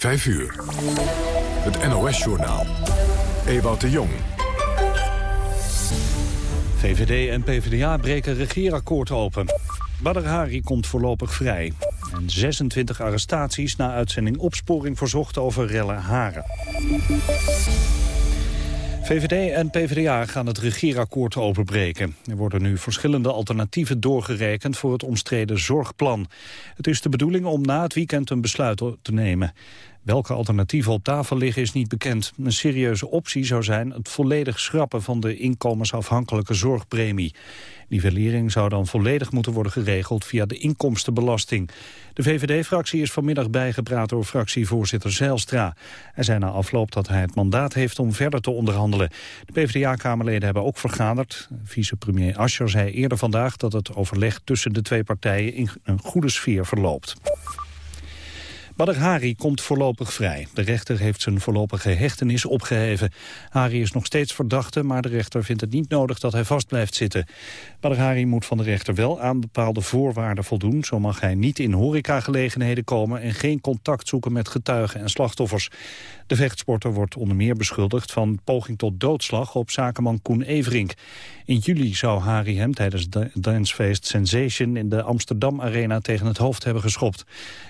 5 uur. Het NOS-journaal. Ewout de Jong. VVD en PvdA breken regeerakkoord open. Badr Hari komt voorlopig vrij. En 26 arrestaties na uitzending opsporing verzocht over rellen Haren. VVD en PvdA gaan het regeerakkoord openbreken. Er worden nu verschillende alternatieven doorgerekend voor het omstreden zorgplan. Het is de bedoeling om na het weekend een besluit te nemen. Welke alternatieven op tafel liggen is niet bekend. Een serieuze optie zou zijn het volledig schrappen van de inkomensafhankelijke zorgpremie. Nivellering zou dan volledig moeten worden geregeld via de inkomstenbelasting. De VVD-fractie is vanmiddag bijgepraat door fractievoorzitter Zijlstra. Hij zei na afloop dat hij het mandaat heeft om verder te onderhandelen. De PvdA-kamerleden hebben ook vergaderd. Vicepremier Ascher zei eerder vandaag dat het overleg tussen de twee partijen in een goede sfeer verloopt. Badr Hari komt voorlopig vrij. De rechter heeft zijn voorlopige hechtenis opgeheven. Hari is nog steeds verdachte, maar de rechter vindt het niet nodig dat hij vast blijft zitten. Badr Hari moet van de rechter wel aan bepaalde voorwaarden voldoen. Zo mag hij niet in horecagelegenheden komen en geen contact zoeken met getuigen en slachtoffers. De vechtsporter wordt onder meer beschuldigd van poging tot doodslag op zakenman Koen Everink. In juli zou Hari hem tijdens de dancefeest Sensation in de Amsterdam Arena tegen het hoofd hebben geschopt.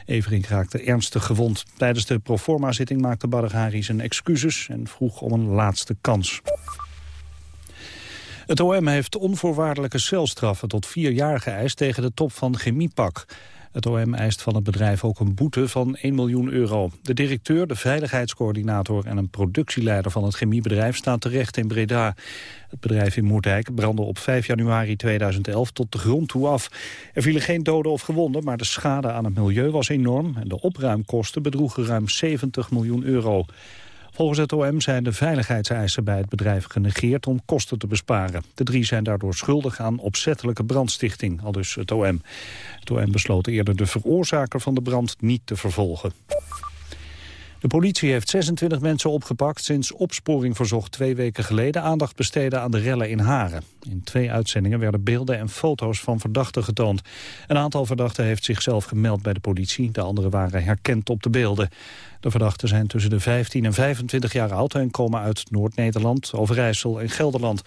Everink raakte ernstig gewond. Tijdens de proforma-zitting maakte Badr Hari zijn excuses en vroeg om een laatste kans. Het OM heeft onvoorwaardelijke celstraffen tot vier jaar geëist tegen de top van Chemiepak. Het OM eist van het bedrijf ook een boete van 1 miljoen euro. De directeur, de veiligheidscoördinator en een productieleider van het chemiebedrijf staan terecht in Breda. Het bedrijf in Moerdijk brandde op 5 januari 2011 tot de grond toe af. Er vielen geen doden of gewonden, maar de schade aan het milieu was enorm... en de opruimkosten bedroegen ruim 70 miljoen euro. Volgens het OM zijn de veiligheidseisen bij het bedrijf genegeerd om kosten te besparen. De drie zijn daardoor schuldig aan opzettelijke brandstichting, al dus het OM. Het OM besloot eerder de veroorzaker van de brand niet te vervolgen. De politie heeft 26 mensen opgepakt sinds opsporing verzocht twee weken geleden aandacht besteden aan de rellen in Haren. In twee uitzendingen werden beelden en foto's van verdachten getoond. Een aantal verdachten heeft zichzelf gemeld bij de politie, de anderen waren herkend op de beelden. De verdachten zijn tussen de 15 en 25 jaar oud en komen uit Noord-Nederland, Overijssel en Gelderland.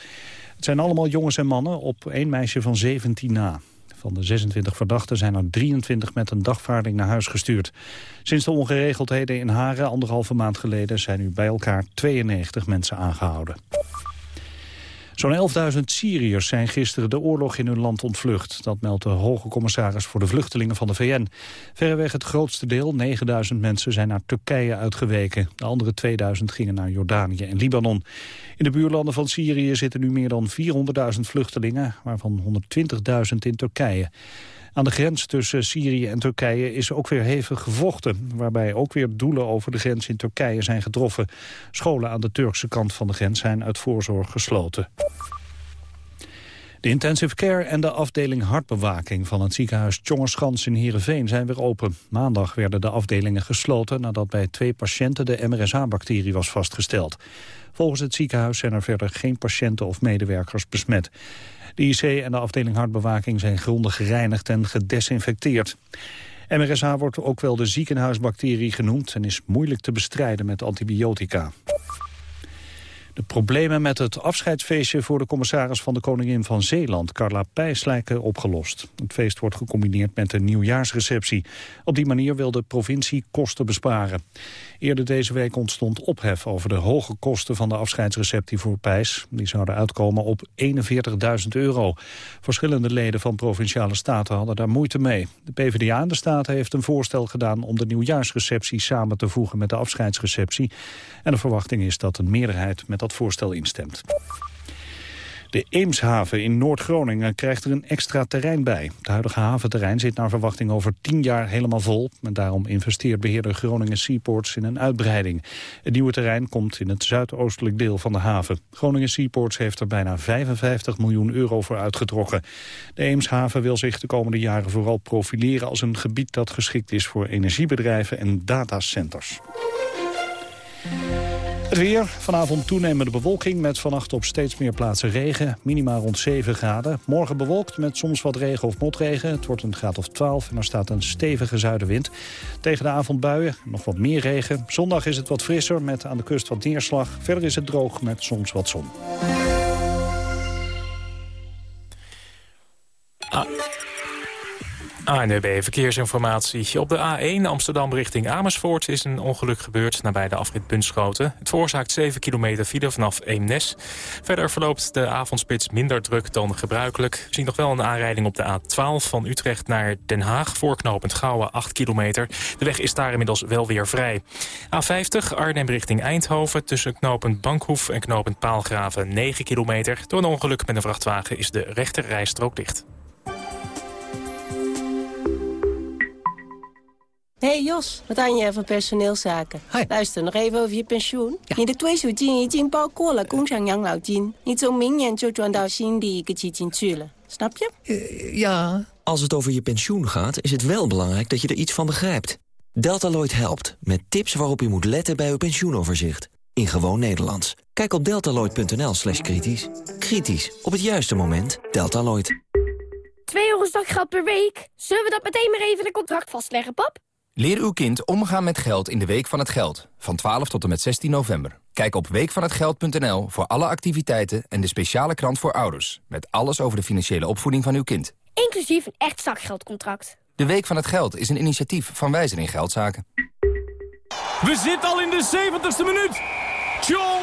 Het zijn allemaal jongens en mannen op één meisje van 17 na. Van de 26 verdachten zijn er 23 met een dagvaarding naar huis gestuurd. Sinds de ongeregeldheden in Haren anderhalve maand geleden zijn nu bij elkaar 92 mensen aangehouden. Zo'n 11.000 Syriërs zijn gisteren de oorlog in hun land ontvlucht. Dat meldt de hoge commissaris voor de vluchtelingen van de VN. Verreweg het grootste deel, 9.000 mensen, zijn naar Turkije uitgeweken. De andere 2.000 gingen naar Jordanië en Libanon. In de buurlanden van Syrië zitten nu meer dan 400.000 vluchtelingen... waarvan 120.000 in Turkije. Aan de grens tussen Syrië en Turkije is ook weer hevig gevochten... waarbij ook weer doelen over de grens in Turkije zijn getroffen. Scholen aan de Turkse kant van de grens zijn uit voorzorg gesloten. De intensive care en de afdeling hartbewaking van het ziekenhuis Tjongerschans in Heerenveen zijn weer open. Maandag werden de afdelingen gesloten nadat bij twee patiënten de MRSA-bacterie was vastgesteld. Volgens het ziekenhuis zijn er verder geen patiënten of medewerkers besmet. De IC en de afdeling hartbewaking zijn grondig gereinigd en gedesinfecteerd. MRSA wordt ook wel de ziekenhuisbacterie genoemd... en is moeilijk te bestrijden met antibiotica. De problemen met het afscheidsfeestje voor de commissaris van de Koningin van Zeeland, Carla Pijs, lijken opgelost. Het feest wordt gecombineerd met een nieuwjaarsreceptie. Op die manier wil de provincie kosten besparen. Eerder deze week ontstond ophef over de hoge kosten van de afscheidsreceptie voor Pijs. Die zouden uitkomen op 41.000 euro. Verschillende leden van Provinciale Staten hadden daar moeite mee. De PvdA in de Staten heeft een voorstel gedaan om de nieuwjaarsreceptie samen te voegen met de afscheidsreceptie. En de verwachting is dat een meerderheid met dat voorstel instemt. De Eemshaven in Noord-Groningen krijgt er een extra terrein bij. Het huidige haventerrein zit naar verwachting over tien jaar helemaal vol. En daarom investeert beheerder Groningen Seaports in een uitbreiding. Het nieuwe terrein komt in het zuidoostelijk deel van de haven. Groningen Seaports heeft er bijna 55 miljoen euro voor uitgetrokken. De Eemshaven wil zich de komende jaren vooral profileren als een gebied dat geschikt is voor energiebedrijven en datacenters. Het weer, vanavond toenemende bewolking met vannacht op steeds meer plaatsen regen. Minimaal rond 7 graden. Morgen bewolkt met soms wat regen of motregen. Het wordt een graad of 12 en er staat een stevige zuidenwind. Tegen de avond buien, nog wat meer regen. Zondag is het wat frisser met aan de kust wat neerslag. Verder is het droog met soms wat zon. Ah. ANWB Verkeersinformatie. Op de A1 Amsterdam richting Amersfoort is een ongeluk gebeurd nabij de afrit Bunschoten. Het veroorzaakt 7 kilometer file vanaf Eemnes. Verder verloopt de avondspits minder druk dan gebruikelijk. We zien nog wel een aanrijding op de A12 van Utrecht naar Den Haag. Voorknopend Gouwen 8 kilometer. De weg is daar inmiddels wel weer vrij. A50 Arnhem richting Eindhoven tussen knooppunt Bankhoef en knooppunt Paalgraven 9 kilometer. Door een ongeluk met een vrachtwagen is de rechter rijstrook dicht. hey Jos, wat aan je van personeelszaken? Luister nog even over je pensioen. Ja. Je de twee is in je Gongshangyanglaojin. Niet zo mingen, zo die ik Snap je? Eh, ja. Als het over je pensioen gaat, is het wel belangrijk dat je er iets van begrijpt. Deltaloid helpt met tips waarop je moet letten bij uw pensioenoverzicht. In gewoon Nederlands. Kijk op deltaloid.nl slash kritisch. Kritisch. Op het juiste moment. Deltaloid. 2 euro zakgeld per week. Zullen we dat meteen maar even in een contract vastleggen, pap? Leer uw kind omgaan met geld in de Week van het Geld. Van 12 tot en met 16 november. Kijk op weekvanhetgeld.nl voor alle activiteiten en de speciale krant voor ouders. Met alles over de financiële opvoeding van uw kind. Inclusief een echt zakgeldcontract. De Week van het Geld is een initiatief van Wijzer in Geldzaken. We zitten al in de 70ste minuut. Tjonge,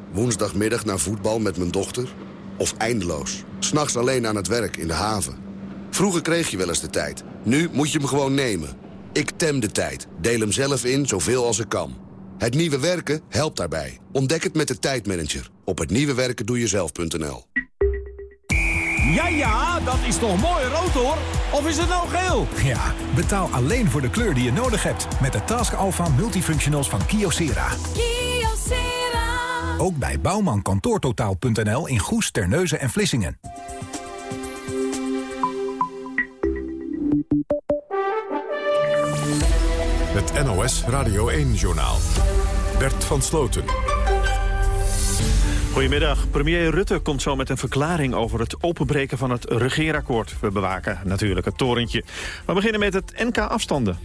Woensdagmiddag naar voetbal met mijn dochter. Of eindeloos. S'nachts alleen aan het werk in de haven. Vroeger kreeg je wel eens de tijd. Nu moet je hem gewoon nemen. Ik tem de tijd. Deel hem zelf in zoveel als ik kan. Het nieuwe werken helpt daarbij. Ontdek het met de tijdmanager. Op hetnieuwewerkendoejezelf.nl Ja, ja, dat is toch mooi rood, hoor. Of is het nou geel? Ja, betaal alleen voor de kleur die je nodig hebt. Met de Task Alpha Multifunctionals van Kyocera. Ook bij bouwmankantoortotaal.nl in Goes, Terneuzen en Vlissingen. Het NOS Radio 1-journaal. Bert van Sloten. Goedemiddag. Premier Rutte komt zo met een verklaring over het openbreken van het regeerakkoord. We bewaken natuurlijk het torentje. We beginnen met het NK-afstanden.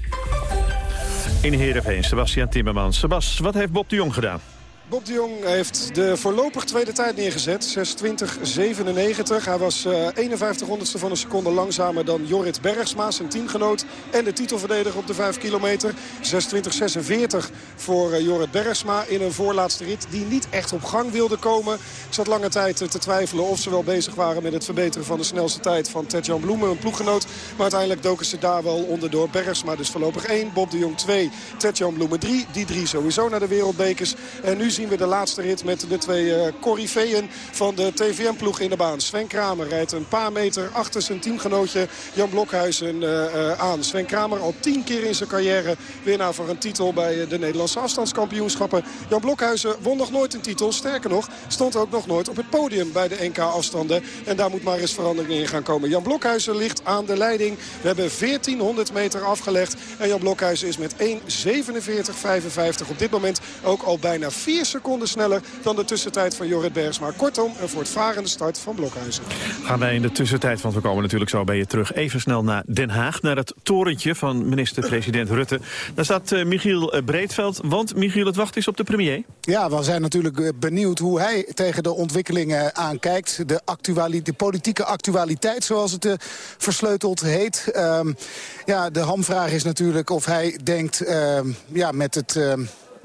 In Heerenveen, Sebastian Timmermans. Sebas, wat heeft Bob de Jong gedaan? Bob de Jong heeft de voorlopig tweede tijd neergezet. 6.20.97. Hij was uh, 51 honderdste van een seconde langzamer dan Jorrit Bergsma, zijn teamgenoot. En de titelverdediger op de 5 kilometer. 6.20.46 voor uh, Jorrit Bergsma in een voorlaatste rit die niet echt op gang wilde komen. Ik zat lange tijd te twijfelen of ze wel bezig waren met het verbeteren van de snelste tijd van Ted-Jan Bloemen, een ploeggenoot. Maar uiteindelijk doken ze daar wel onderdoor. Bergsma dus voorlopig 1, Bob de Jong 2, Ted-Jan Bloemen 3. Die drie sowieso naar de wereldbekers. En nu zien we de laatste rit met de twee uh, corifeeën van de TVM-ploeg in de baan. Sven Kramer rijdt een paar meter achter zijn teamgenootje Jan Blokhuizen uh, uh, aan. Sven Kramer al tien keer in zijn carrière winnaar voor een titel bij de Nederlandse afstandskampioenschappen. Jan Blokhuizen won nog nooit een titel. Sterker nog, stond ook nog nooit op het podium bij de NK-afstanden. En daar moet maar eens verandering in gaan komen. Jan Blokhuizen ligt aan de leiding. We hebben 1400 meter afgelegd. En Jan Blokhuizen is met 1.47.55 op dit moment ook al bijna 4 seconden sneller dan de tussentijd van Jorrit Bergsma. Kortom, een voortvarende start van Blokhuizen. Gaan wij in de tussentijd, want we komen natuurlijk zo bij je terug... even snel naar Den Haag, naar het torentje van minister-president Rutte. Daar staat uh, Michiel Breedveld, want Michiel, het wacht is op de premier. Ja, we zijn natuurlijk benieuwd hoe hij tegen de ontwikkelingen aankijkt. De, actuali de politieke actualiteit, zoals het uh, versleuteld heet. Um, ja, de hamvraag is natuurlijk of hij denkt uh, ja, met het...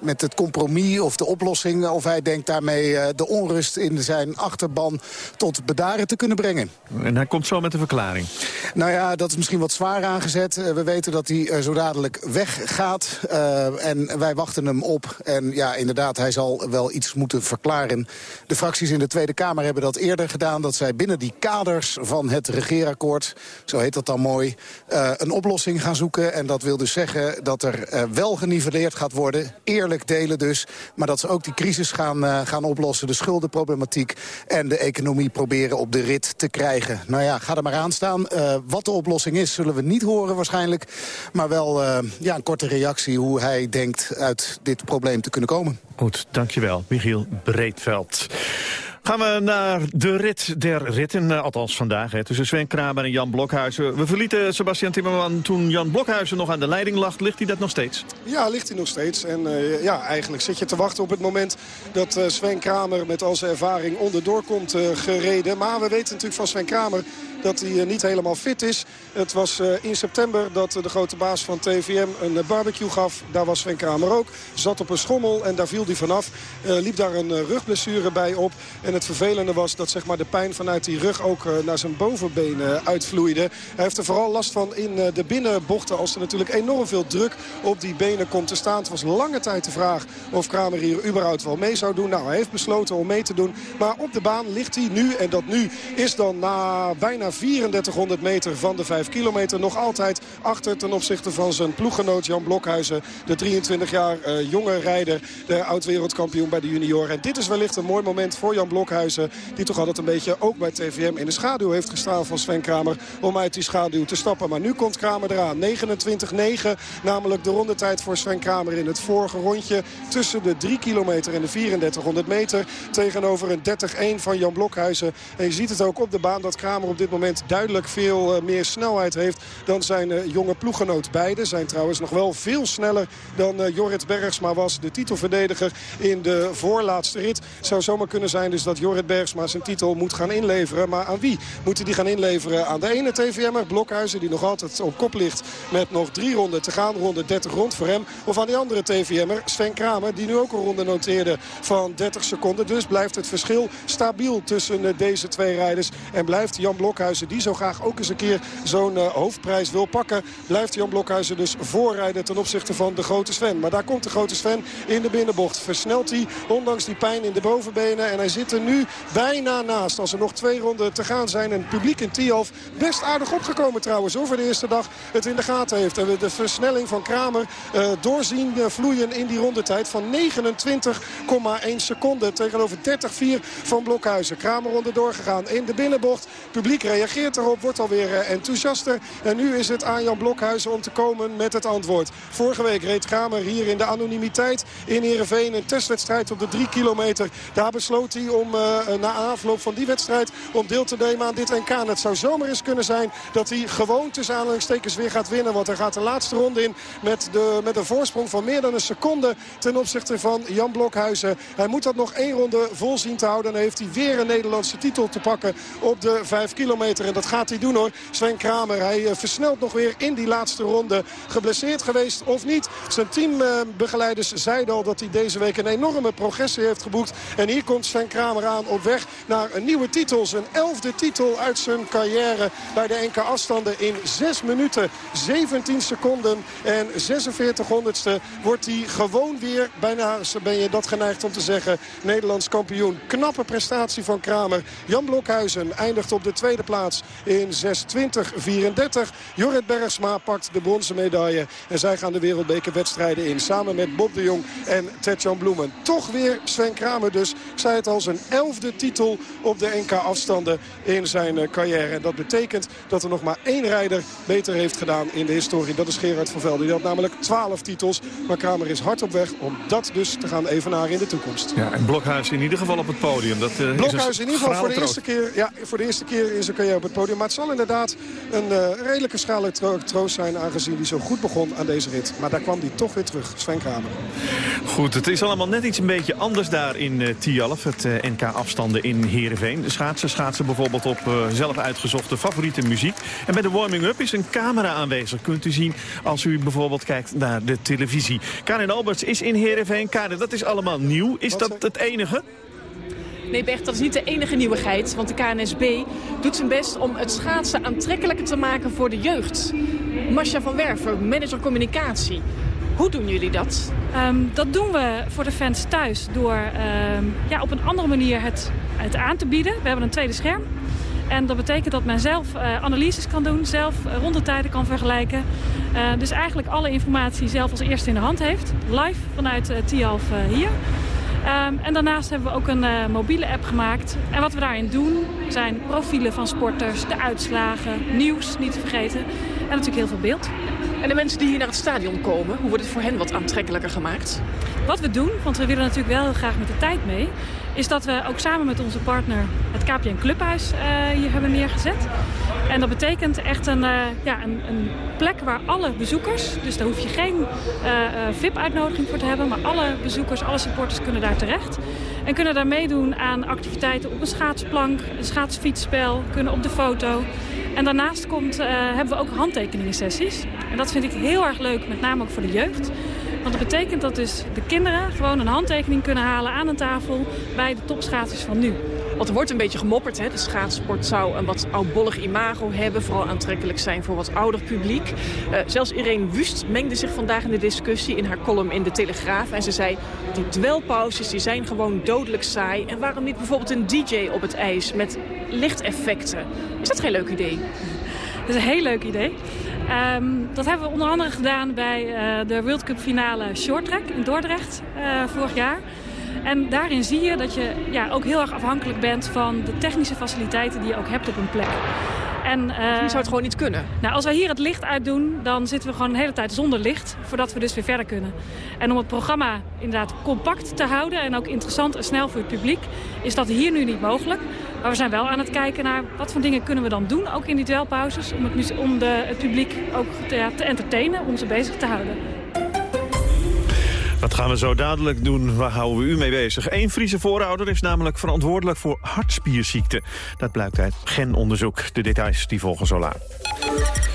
met het compromis of de oplossing... of hij denkt daarmee de onrust in zijn achterban tot bedaren te kunnen brengen. En hij komt zo met een verklaring. Nou ja, dat is misschien wat zwaar aangezet. we weten dat hij zo dadelijk weggaat. en wij wachten hem op. En ja, inderdaad, hij zal wel iets moeten verklaren. De fracties in de Tweede Kamer hebben dat eerder gedaan. Dat zij binnen die kaders van het regeerakkoord, zo heet dat dan mooi... een oplossing gaan zoeken. En dat wil dus zeggen dat er wel geniveleerd gaat worden. Eerlijk delen dus. Maar dat ze ook die crisis gaan, gaan oplossen. De schuldenproblematiek en de economie proberen op de rit te krijgen. Nou ja, ga er maar aan staan. wat de oplossing is, zullen we niet horen waarschijnlijk. Maar wel ja, een korte reactie hoe hij denkt uit dit probleem te kunnen komen. Goed, dankjewel. Michiel Breedveld. Gaan we naar de rit der ritten, eh, althans vandaag, hè, tussen Sven Kramer en Jan Blokhuizen. We verlieten Sebastian Timmerman toen Jan Blokhuizen nog aan de leiding lag. Ligt hij dat nog steeds? Ja, ligt hij nog steeds. En uh, ja, eigenlijk zit je te wachten op het moment dat uh, Sven Kramer met al zijn ervaring onderdoor komt gereden. Maar we weten natuurlijk van Sven Kramer dat hij niet helemaal fit is. Het was in september dat de grote baas van TVM een barbecue gaf. Daar was Sven Kramer ook. Zat op een schommel en daar viel hij vanaf. liep daar een rugblessure bij op. En het vervelende was dat zeg maar, de pijn vanuit die rug ook naar zijn bovenbenen uitvloeide. Hij heeft er vooral last van in de binnenbochten. Als er natuurlijk enorm veel druk op die benen komt te staan. Het was lange tijd de vraag of Kramer hier überhaupt wel mee zou doen. Nou, hij heeft besloten om mee te doen. Maar op de baan ligt hij nu. En dat nu is dan na bijna 3400 meter van de 5 kilometer nog altijd achter ten opzichte van zijn ploeggenoot Jan Blokhuizen. De 23 jaar uh, jonge rijder, de oud-wereldkampioen bij de junioren. En dit is wellicht een mooi moment voor Jan Blokhuizen. Die toch altijd een beetje ook bij TVM in de schaduw heeft gestaan van Sven Kramer. Om uit die schaduw te stappen. Maar nu komt Kramer eraan. 29-9 namelijk de rondetijd voor Sven Kramer in het vorige rondje. Tussen de 3 kilometer en de 3400 meter. Tegenover een 30-1 van Jan Blokhuizen. En je ziet het ook op de baan dat Kramer op dit moment duidelijk veel uh, meer snelheid heeft dan zijn uh, jonge ploeggenoot. Beide zijn trouwens nog wel veel sneller dan uh, Jorrit Bergsma was. De titelverdediger in de voorlaatste rit. Zou zomaar kunnen zijn dus dat Jorrit Bergsma zijn titel moet gaan inleveren. Maar aan wie moet hij die gaan inleveren? Aan de ene TVM'er, Blokhuizen, die nog altijd op kop ligt met nog drie ronden te gaan. Ronde 30 rond voor hem. Of aan die andere TVM'er, Sven Kramer, die nu ook een ronde noteerde van 30 seconden. Dus blijft het verschil stabiel tussen deze twee rijders. En blijft Jan Blokhuizen, die zo graag ook eens een keer zo'n uh, hoofdprijs wil pakken. Blijft Jan Blokhuizen dus voorrijden ten opzichte van de grote Sven. Maar daar komt de grote Sven in de binnenbocht. Versnelt hij, ondanks die pijn in de bovenbenen. En hij zit er nu bijna naast. Als er nog twee ronden te gaan zijn. En het publiek in Tialf best aardig opgekomen trouwens. Over de eerste dag het in de gaten heeft. En we de versnelling van Kramer uh, doorzien uh, vloeien in die rondetijd van 29,1 seconden. Tegenover 30,4 van Blokhuizen. Kramer onderdoor gegaan in de binnenbocht. publiek reageert erop, wordt alweer uh, enthousiaster. En nu is het aan Jan Blokhuizen om te komen met het antwoord. Vorige week reed Kramer hier in de anonimiteit in Heerenveen. Een testwedstrijd op de 3 kilometer. Daar besloot hij om na afloop van die wedstrijd om deel te nemen aan dit NK. Het zou zomaar eens kunnen zijn dat hij gewoon tussen aanhalingstekens weer gaat winnen. Want hij gaat de laatste ronde in met, de, met een voorsprong van meer dan een seconde ten opzichte van Jan Blokhuizen. Hij moet dat nog één ronde vol zien te houden. Dan heeft hij weer een Nederlandse titel te pakken op de 5 kilometer. En dat gaat hij doen hoor. Sven Kramer, hij uh, versnelt nog weer in die laatste ronde. Geblesseerd geweest of niet. Zijn teambegeleiders zeiden al dat hij deze week een enorme progressie heeft geboekt. En hier komt Sven Kramer aan op weg naar een nieuwe titel. Zijn elfde titel uit zijn carrière bij de NK afstanden in 6 minuten 17 seconden en 46 honderdste wordt hij gewoon weer, bijna ben je dat geneigd om te zeggen, Nederlands kampioen. Knappe prestatie van Kramer. Jan Blokhuizen eindigt op de tweede plaats in 6.20.34. Jorrit Bergsma pakt de bronzen medaille. En zij gaan de wereldbekerwedstrijden in. Samen met Bob de Jong en Tetjan Bloemen. Toch weer Sven Kramer dus. Ik zei het al, zijn elfde titel op de NK afstanden in zijn carrière. En dat betekent dat er nog maar één rijder beter heeft gedaan in de historie. Dat is Gerard van Velde. Die had namelijk 12 titels. Maar Kramer is hard op weg om dat dus te gaan evenaren in de toekomst. Ja, en Blokhuis in ieder geval op het podium. Dat, uh, Blokhuis in ieder geval voor de, eerste keer, ja, voor de eerste keer in zijn op het podium. Maar het zal inderdaad een uh, redelijke schale troost zijn... aangezien hij zo goed begon aan deze rit. Maar daar kwam hij toch weer terug, Sven Kramer. Goed, het is allemaal net iets een beetje anders daar in uh, Tialf. Het uh, NK afstanden in Heerenveen. Schaatsen schaatsen bijvoorbeeld op zelf uitgezochte favoriete muziek. En bij de warming-up is een camera aanwezig. Kunt u zien als u bijvoorbeeld kijkt naar de televisie. Karin Alberts is in Heerenveen. Karin, dat is allemaal nieuw. Is dat het enige? Nee, Bert, dat is niet de enige nieuwigheid. Want de KNSB doet zijn best om het schaatsen aantrekkelijker te maken voor de jeugd. Masha van Werven, manager communicatie. Hoe doen jullie dat? Um, dat doen we voor de fans thuis door um, ja, op een andere manier het, aan te bieden. We hebben een tweede scherm. En dat betekent dat men zelf uh, analyses kan doen, zelf uh, rondetijden kan vergelijken. Uh, dus eigenlijk alle informatie zelf als eerste in de hand heeft. Live vanuit uh, Tialf hier. Um, en daarnaast hebben we ook een uh, mobiele app gemaakt. En wat we daarin doen zijn profielen van sporters, de uitslagen, nieuws niet te vergeten. En natuurlijk heel veel beeld. En de mensen die hier naar het stadion komen, hoe wordt het voor hen wat aantrekkelijker gemaakt? Wat we doen, want we willen natuurlijk wel heel graag met de tijd mee... is dat we ook samen met onze partner het KPN Clubhuis uh, hier hebben neergezet. En dat betekent echt een, uh, ja, een, een, plek waar alle bezoekers... dus daar hoef je geen uh, VIP-uitnodiging voor te hebben... maar alle bezoekers, alle supporters kunnen daar terecht. En kunnen daar meedoen aan activiteiten op een schaatsplank, een schaatsfietsspel... kunnen op de foto. En daarnaast komt, hebben we ook handtekeningen sessies. En dat vind ik heel erg leuk, met name ook voor de jeugd. Want dat betekent dat dus de kinderen gewoon een handtekening kunnen halen aan een tafel bij de topschaatsers van nu. Want er wordt een beetje gemopperd. Hè? De schaatsport zou een wat oudbollig imago hebben. Vooral aantrekkelijk zijn voor wat ouder publiek. Uh, zelfs Irene Wust mengde zich vandaag in de discussie in haar column in de Telegraaf. En ze zei, die dwelpauzes die zijn gewoon dodelijk saai. En waarom niet bijvoorbeeld een DJ op het ijs met lichteffecten? Is dat geen leuk idee? Dat is een heel leuk idee. Um, dat hebben we onder andere gedaan bij uh, de World Cup finale Short Track in Dordrecht uh, vorig jaar. En daarin zie je dat je ja, ook heel erg afhankelijk bent van de technische faciliteiten die je ook hebt op een plek. En, uh, je zou het gewoon niet kunnen? Nou, als wij hier het licht uitdoen, dan zitten we gewoon de hele tijd zonder licht... voordat we dus weer verder kunnen. En om het programma inderdaad compact te houden... en ook interessant en snel voor het publiek... is dat hier nu niet mogelijk. Maar we zijn wel aan het kijken naar wat voor dingen kunnen we dan doen... ook in die dwelpauzes, om het, om de, het publiek ook te, ja, te entertainen... om ze bezig te houden. Dat gaan we zo dadelijk doen. Waar houden we u mee bezig? Eén Friese voorouder is namelijk verantwoordelijk voor hartspierziekte. Dat blijkt uit genonderzoek. De details die volgen zo laat.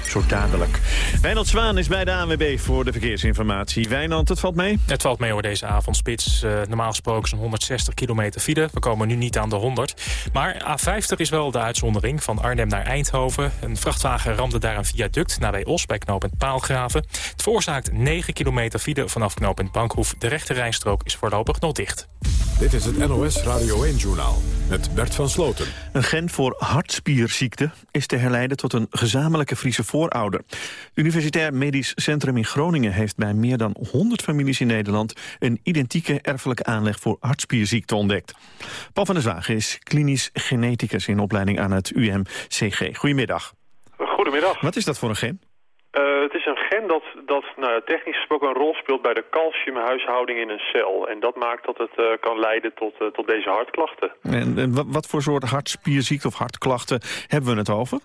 Zo dadelijk. Wijnand Zwaan is bij de ANWB voor de verkeersinformatie. Wijnand, het valt mee? Het valt mee hoor deze avondspits. Uh, normaal gesproken zo'n 160 kilometer file. We komen nu niet aan de 100. Maar A50 is wel de uitzondering van Arnhem naar Eindhoven. Een vrachtwagen ramde daar een viaduct naar bij Os bij knooppunt Paalgraven. Het veroorzaakt 9 kilometer file vanaf knooppunt Bankhoef. De rechte rijstrook is voorlopig nog dicht. Dit is het NOS Radio 1-journaal met Bert van Sloten. Een gen voor hartspierziekte is te herleiden tot een gezamenlijke Friese voorouder. Het Universitair Medisch Centrum in Groningen heeft bij meer dan 100 families in Nederland een identieke erfelijke aanleg voor hartspierziekte ontdekt. Paul van der Zwagen is klinisch geneticus in opleiding aan het UMCG. Goedemiddag. Goedemiddag. Wat is dat voor een gen? Uh, het is een gen dat, dat nou, technisch gesproken een rol speelt bij de calciumhuishouding in een cel. En dat maakt dat het uh, kan leiden tot, uh, tot deze hartklachten. En, en wat voor soort hartspierziekte of hartklachten hebben we het over?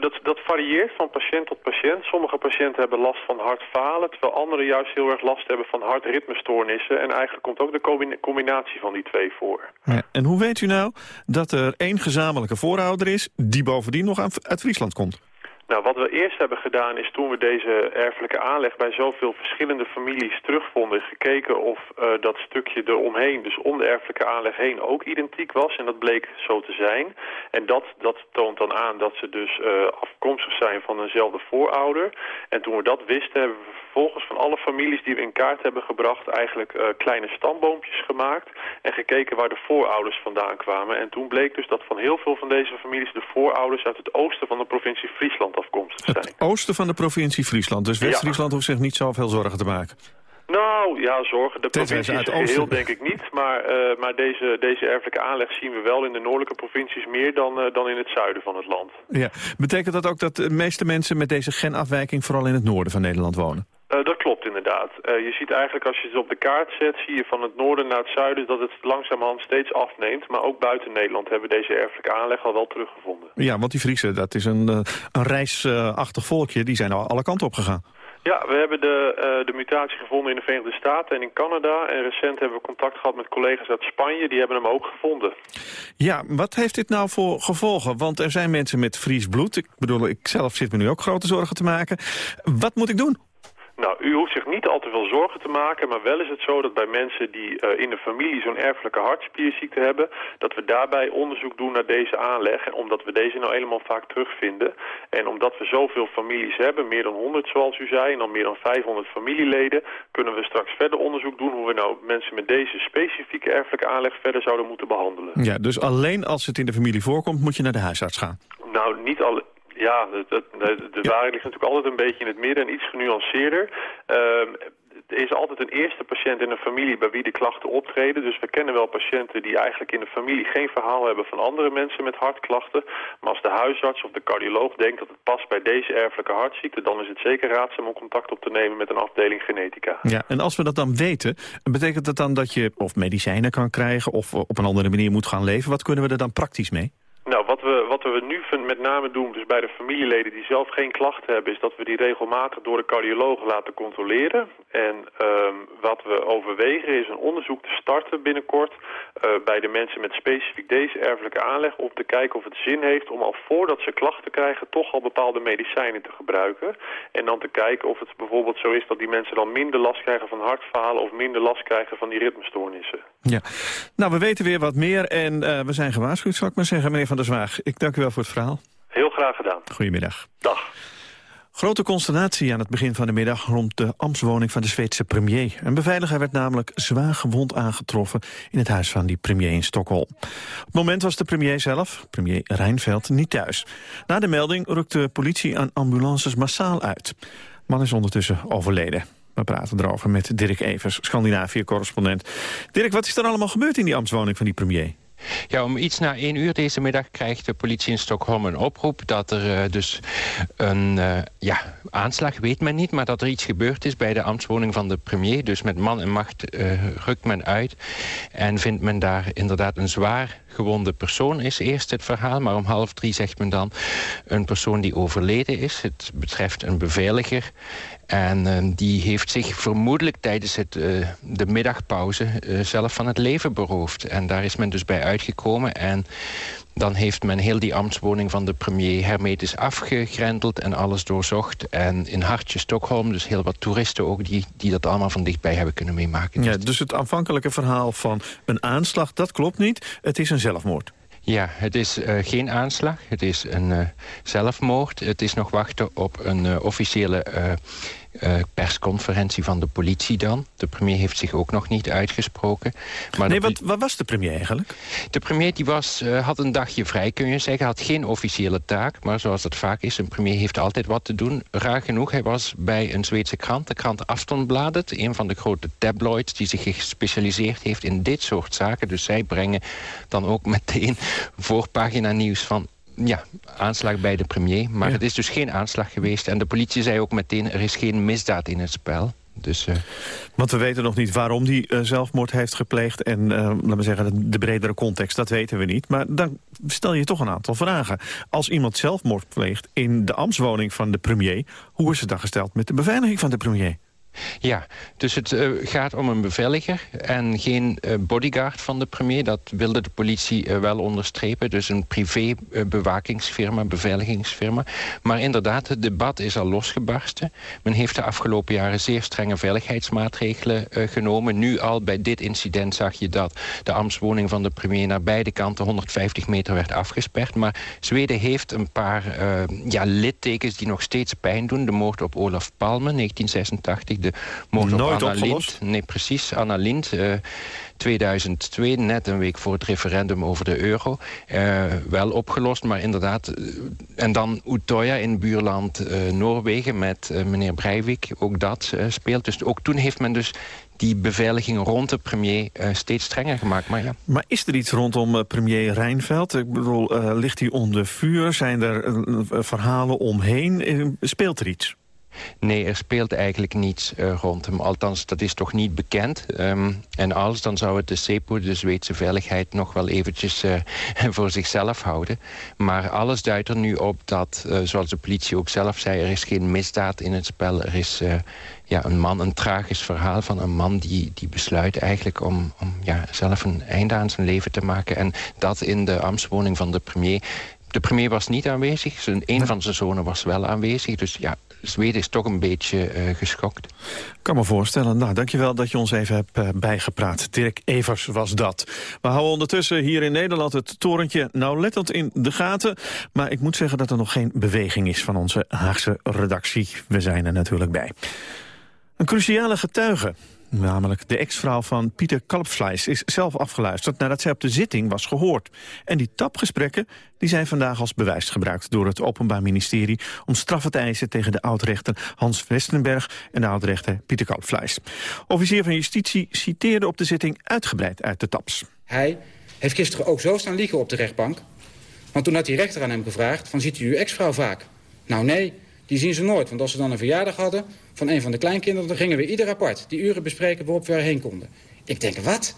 Dat, dat varieert van patiënt tot patiënt. Sommige patiënten hebben last van hartfalen... terwijl anderen juist heel erg last hebben van hartritmestoornissen. En eigenlijk komt ook de combinatie van die twee voor. Ja, en hoe weet u nou dat er één gezamenlijke voorouder is... die bovendien nog uit Friesland komt? Nou, wat we eerst hebben gedaan is toen we deze erfelijke aanleg bij zoveel verschillende families terugvonden, gekeken of uh, dat stukje eromheen, dus om de erfelijke aanleg heen, ook identiek was. En dat bleek zo te zijn. En dat, dat toont dan aan dat ze dus uh, afkomstig zijn van eenzelfde voorouder. En toen we dat wisten, hebben we vervolgens van alle families die we in kaart hebben gebracht... eigenlijk uh, kleine stamboompjes gemaakt en gekeken waar de voorouders vandaan kwamen. En toen bleek dus dat van heel veel van deze families... de voorouders uit het oosten van de provincie Friesland afkomstig zijn. Het oosten van de provincie Friesland, dus West-Friesland ja. hoeft zich niet zoveel zorgen te maken. Nou, ja, zorgen. De provincie uit geheel denk ik niet. Maar, uh, maar deze, deze erfelijke aanleg zien we wel in de noordelijke provincies meer dan, uh, dan in het zuiden van het land. Ja. Betekent dat ook dat de meeste mensen met deze genafwijking vooral in het noorden van Nederland wonen? Uh, dat klopt. Klopt inderdaad. je ziet eigenlijk als je het op de kaart zet, zie je van het noorden naar het zuiden dat het langzamerhand steeds afneemt. Maar ook buiten Nederland hebben we deze erfelijke aanleg al wel teruggevonden. Ja, want die Friese, dat is een, een reisachtig volkje, die zijn al alle kanten op gegaan. Ja, we hebben de, uh, de mutatie gevonden in de Verenigde Staten en in Canada. En recent hebben we contact gehad met collega's uit Spanje. Die hebben hem ook gevonden. Ja, wat heeft dit nou voor gevolgen? Want er zijn mensen met Fries bloed. Ik bedoel, ik zelf zit me nu ook grote zorgen te maken. Wat moet ik doen? Nou, u hoeft zich niet al te veel zorgen te maken, maar wel is het zo dat bij mensen die uh, in de familie zo'n erfelijke hartspierziekte hebben, dat we daarbij onderzoek doen naar deze aanleg, omdat we deze nou helemaal vaak terugvinden. En omdat we zoveel families hebben, meer dan 100 zoals u zei, en dan meer dan 500 familieleden, kunnen we straks verder onderzoek doen hoe we nou mensen met deze specifieke erfelijke aanleg verder zouden moeten behandelen. Ja, dus alleen als het in de familie voorkomt, moet je naar de huisarts gaan? Nou, niet al, ja, de, de waarheid ligt natuurlijk altijd een beetje in het midden en iets genuanceerder. Uh, er is altijd een eerste patiënt in een familie bij wie de klachten optreden. Dus we kennen wel patiënten die eigenlijk in de familie geen verhaal hebben van andere mensen met hartklachten. Maar als de huisarts of de cardioloog denkt dat het past bij deze erfelijke hartziekte... dan is het zeker raadzaam om contact op te nemen met een afdeling genetica. Ja, en als we dat dan weten, betekent dat dan dat je of medicijnen kan krijgen... of op een andere manier moet gaan leven? Wat kunnen we er dan praktisch mee? Nou, wat we, wat we nu met name doen, dus bij de familieleden die zelf geen klachten hebben, is dat we die regelmatig door de cardioloog laten controleren. En um, wat we overwegen is een onderzoek te starten binnenkort uh, bij de mensen met specifiek deze erfelijke aanleg om te kijken of het zin heeft om al voordat ze klachten krijgen toch al bepaalde medicijnen te gebruiken. En dan te kijken of het bijvoorbeeld zo is dat die mensen dan minder last krijgen van hartfalen of minder last krijgen van die ritmestoornissen. Ja, nou we weten weer wat meer en uh, we zijn gewaarschuwd, zal ik maar zeggen, meneer Van der Zwaag. Ik dank u wel voor het verhaal. Heel graag gedaan. Goedemiddag. Dag. Grote consternatie aan het begin van de middag rond de ambtswoning van de Zweedse premier. Een beveiliger werd namelijk zwaar gewond aangetroffen in het huis van die premier in Stockholm. Op het moment was de premier zelf, premier Rijnveld, niet thuis. Na de melding rukte de politie aan ambulances massaal uit. De man is ondertussen overleden. We praten erover met Dirk Evers, Scandinavië-correspondent. Dirk, wat is er allemaal gebeurd in die ambtswoning van die premier? Ja, om iets na één uur deze middag krijgt de politie in Stockholm een oproep... dat er uh, dus een uh, ja, aanslag, weet men niet... maar dat er iets gebeurd is bij de ambtswoning van de premier. Dus met man en macht uh, rukt men uit en vindt men daar inderdaad een zwaar gewonde persoon is eerst het verhaal. Maar om half drie zegt men dan een persoon die overleden is. Het betreft een beveiliger. En uh, die heeft zich vermoedelijk tijdens het, uh, de middagpauze uh, zelf van het leven beroofd. En daar is men dus bij uitgekomen. En dan heeft men heel die ambtswoning van de premier hermetisch afgegrendeld en alles doorzocht. En in hartje Stockholm, dus heel wat toeristen ook, die, die dat allemaal van dichtbij hebben kunnen meemaken. Ja, dus het aanvankelijke verhaal van een aanslag, dat klopt niet. Het is een zelfmoord. Ja, het is uh, geen aanslag. Het is een uh, zelfmoord. Het is nog wachten op een uh, officiële uh, persconferentie van de politie dan. De premier heeft zich ook nog niet uitgesproken. Maar nee, wat, wat, was de premier eigenlijk? De premier die was, uh, had een dagje vrij, kun je zeggen. Had geen officiële taak, maar zoals dat vaak is... een premier heeft altijd wat te doen. Raar genoeg, hij was bij een Zweedse krant, de krant Aftonbladet... een van de grote tabloids die zich gespecialiseerd heeft in dit soort zaken. Dus zij brengen dan ook meteen voorpagina nieuws van ja, aanslag bij de premier. Maar het is dus geen aanslag geweest. En de politie zei ook meteen, er is geen misdaad in het spel. Dus, uh... Want we weten nog niet waarom hij uh, zelfmoord heeft gepleegd... en uh, laten we zeggen, de bredere context, dat weten we niet. Maar dan stel je toch een aantal vragen. Als iemand zelfmoord pleegt in de ambtswoning van de premier... hoe is het dan gesteld met de beveiliging van de premier? Ja, dus het uh, gaat om een beveiliger en geen uh, bodyguard van de premier. Dat wilde de politie uh, wel onderstrepen. Dus een privé bewakingsfirma, beveiligingsfirma. Maar inderdaad, het debat is al losgebarsten. Men heeft de afgelopen jaren zeer strenge veiligheidsmaatregelen genomen. Nu al bij dit incident zag je dat de ambtswoning van de premier... naar beide kanten 150 meter werd afgesperd. Maar Zweden heeft een paar ja, littekens die nog steeds pijn doen. De moord op Olaf Palme, 1986 de moord Nooit op Anna opgelost? Lind. Nee, precies. Anna Lind, uh, 2002, net een week voor het referendum over de euro. Uh, wel opgelost, maar inderdaad... Uh, en dan Utoya in buurland uh, Noorwegen met meneer Breivik. Ook dat speelt. Dus ook toen heeft men dus die beveiliging rond de premier uh, steeds strenger gemaakt. Maar, ja. maar is er iets rondom uh, premier Rijnveld? Ik bedoel, uh, ligt hij onder vuur? Zijn er verhalen omheen? speelt er iets? Nee, er speelt eigenlijk niets uh, rond hem. Althans, dat is toch niet bekend. Um, en als, dan zou het de CEPO, de Zweedse veiligheid... nog wel eventjes uh, voor zichzelf houden. Maar alles duidt er nu op dat, uh, zoals de politie ook zelf zei... er is geen misdaad in het spel. Er is ja, een man, een tragisch verhaal van een man... die, die besluit eigenlijk om, om ja, zelf een einde aan zijn leven te maken. En dat in de ambtswoning van de premier... De premier was niet aanwezig. Zijn, een van zijn zonen was wel aanwezig. Dus ja, Zweden is toch een beetje uh, geschokt. Ik kan me voorstellen. Nou, dankjewel dat je ons even hebt uh, bijgepraat. Dirk Evers was dat. We houden ondertussen hier in Nederland het torentje nauwlettend in de gaten. Maar ik moet zeggen dat er nog geen beweging is van onze Haagse redactie. We zijn er natuurlijk bij. Een cruciale getuige Namelijk de ex-vrouw van Pieter Kalpfleis is zelf afgeluisterd... nadat zij op de zitting was gehoord. En die tapgesprekken die zijn vandaag als bewijs gebruikt... door het Openbaar Ministerie om straffen te eisen... tegen de oudrechter Hans Westenberg en de oudrechter Pieter Kalpfleis. Officier van Justitie citeerde op de zitting uitgebreid uit de taps. Hij heeft gisteren ook zo staan liegen op de rechtbank... want toen had die rechter aan hem gevraagd... van ziet u uw ex-vrouw vaak? Nou nee, die zien ze nooit. Want als ze dan een verjaardag hadden van een van de kleinkinderen... dan gingen we ieder apart die uren bespreken waarop we erheen konden. Ik denk, wat?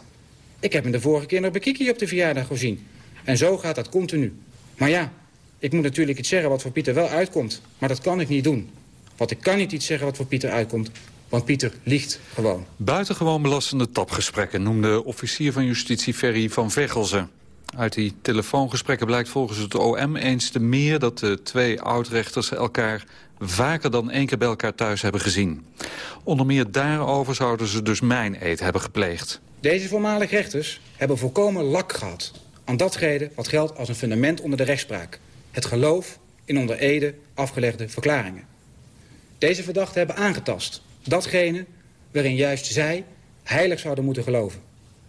Ik heb hem de vorige keer nog bij op de verjaardag gezien. En zo gaat dat continu. Maar ja, ik moet natuurlijk iets zeggen wat voor Pieter wel uitkomt. Maar dat kan ik niet doen. Want ik kan niet iets zeggen wat voor Pieter uitkomt. Want Pieter liegt gewoon. Buitengewoon belastende tapgesprekken... noemde officier van justitie Ferry van Veggelzen. Uit die telefoongesprekken blijkt volgens het OM eens te meer... dat de twee oudrechters elkaar vaker dan één keer bij elkaar thuis hebben gezien. Onder meer daarover zouden ze dus mijn eet hebben gepleegd. Deze voormalige rechters hebben volkomen lak gehad... aan datgene wat geldt als een fundament onder de rechtspraak. Het geloof in onder ede afgelegde verklaringen. Deze verdachten hebben aangetast. Datgene waarin juist zij heilig zouden moeten geloven.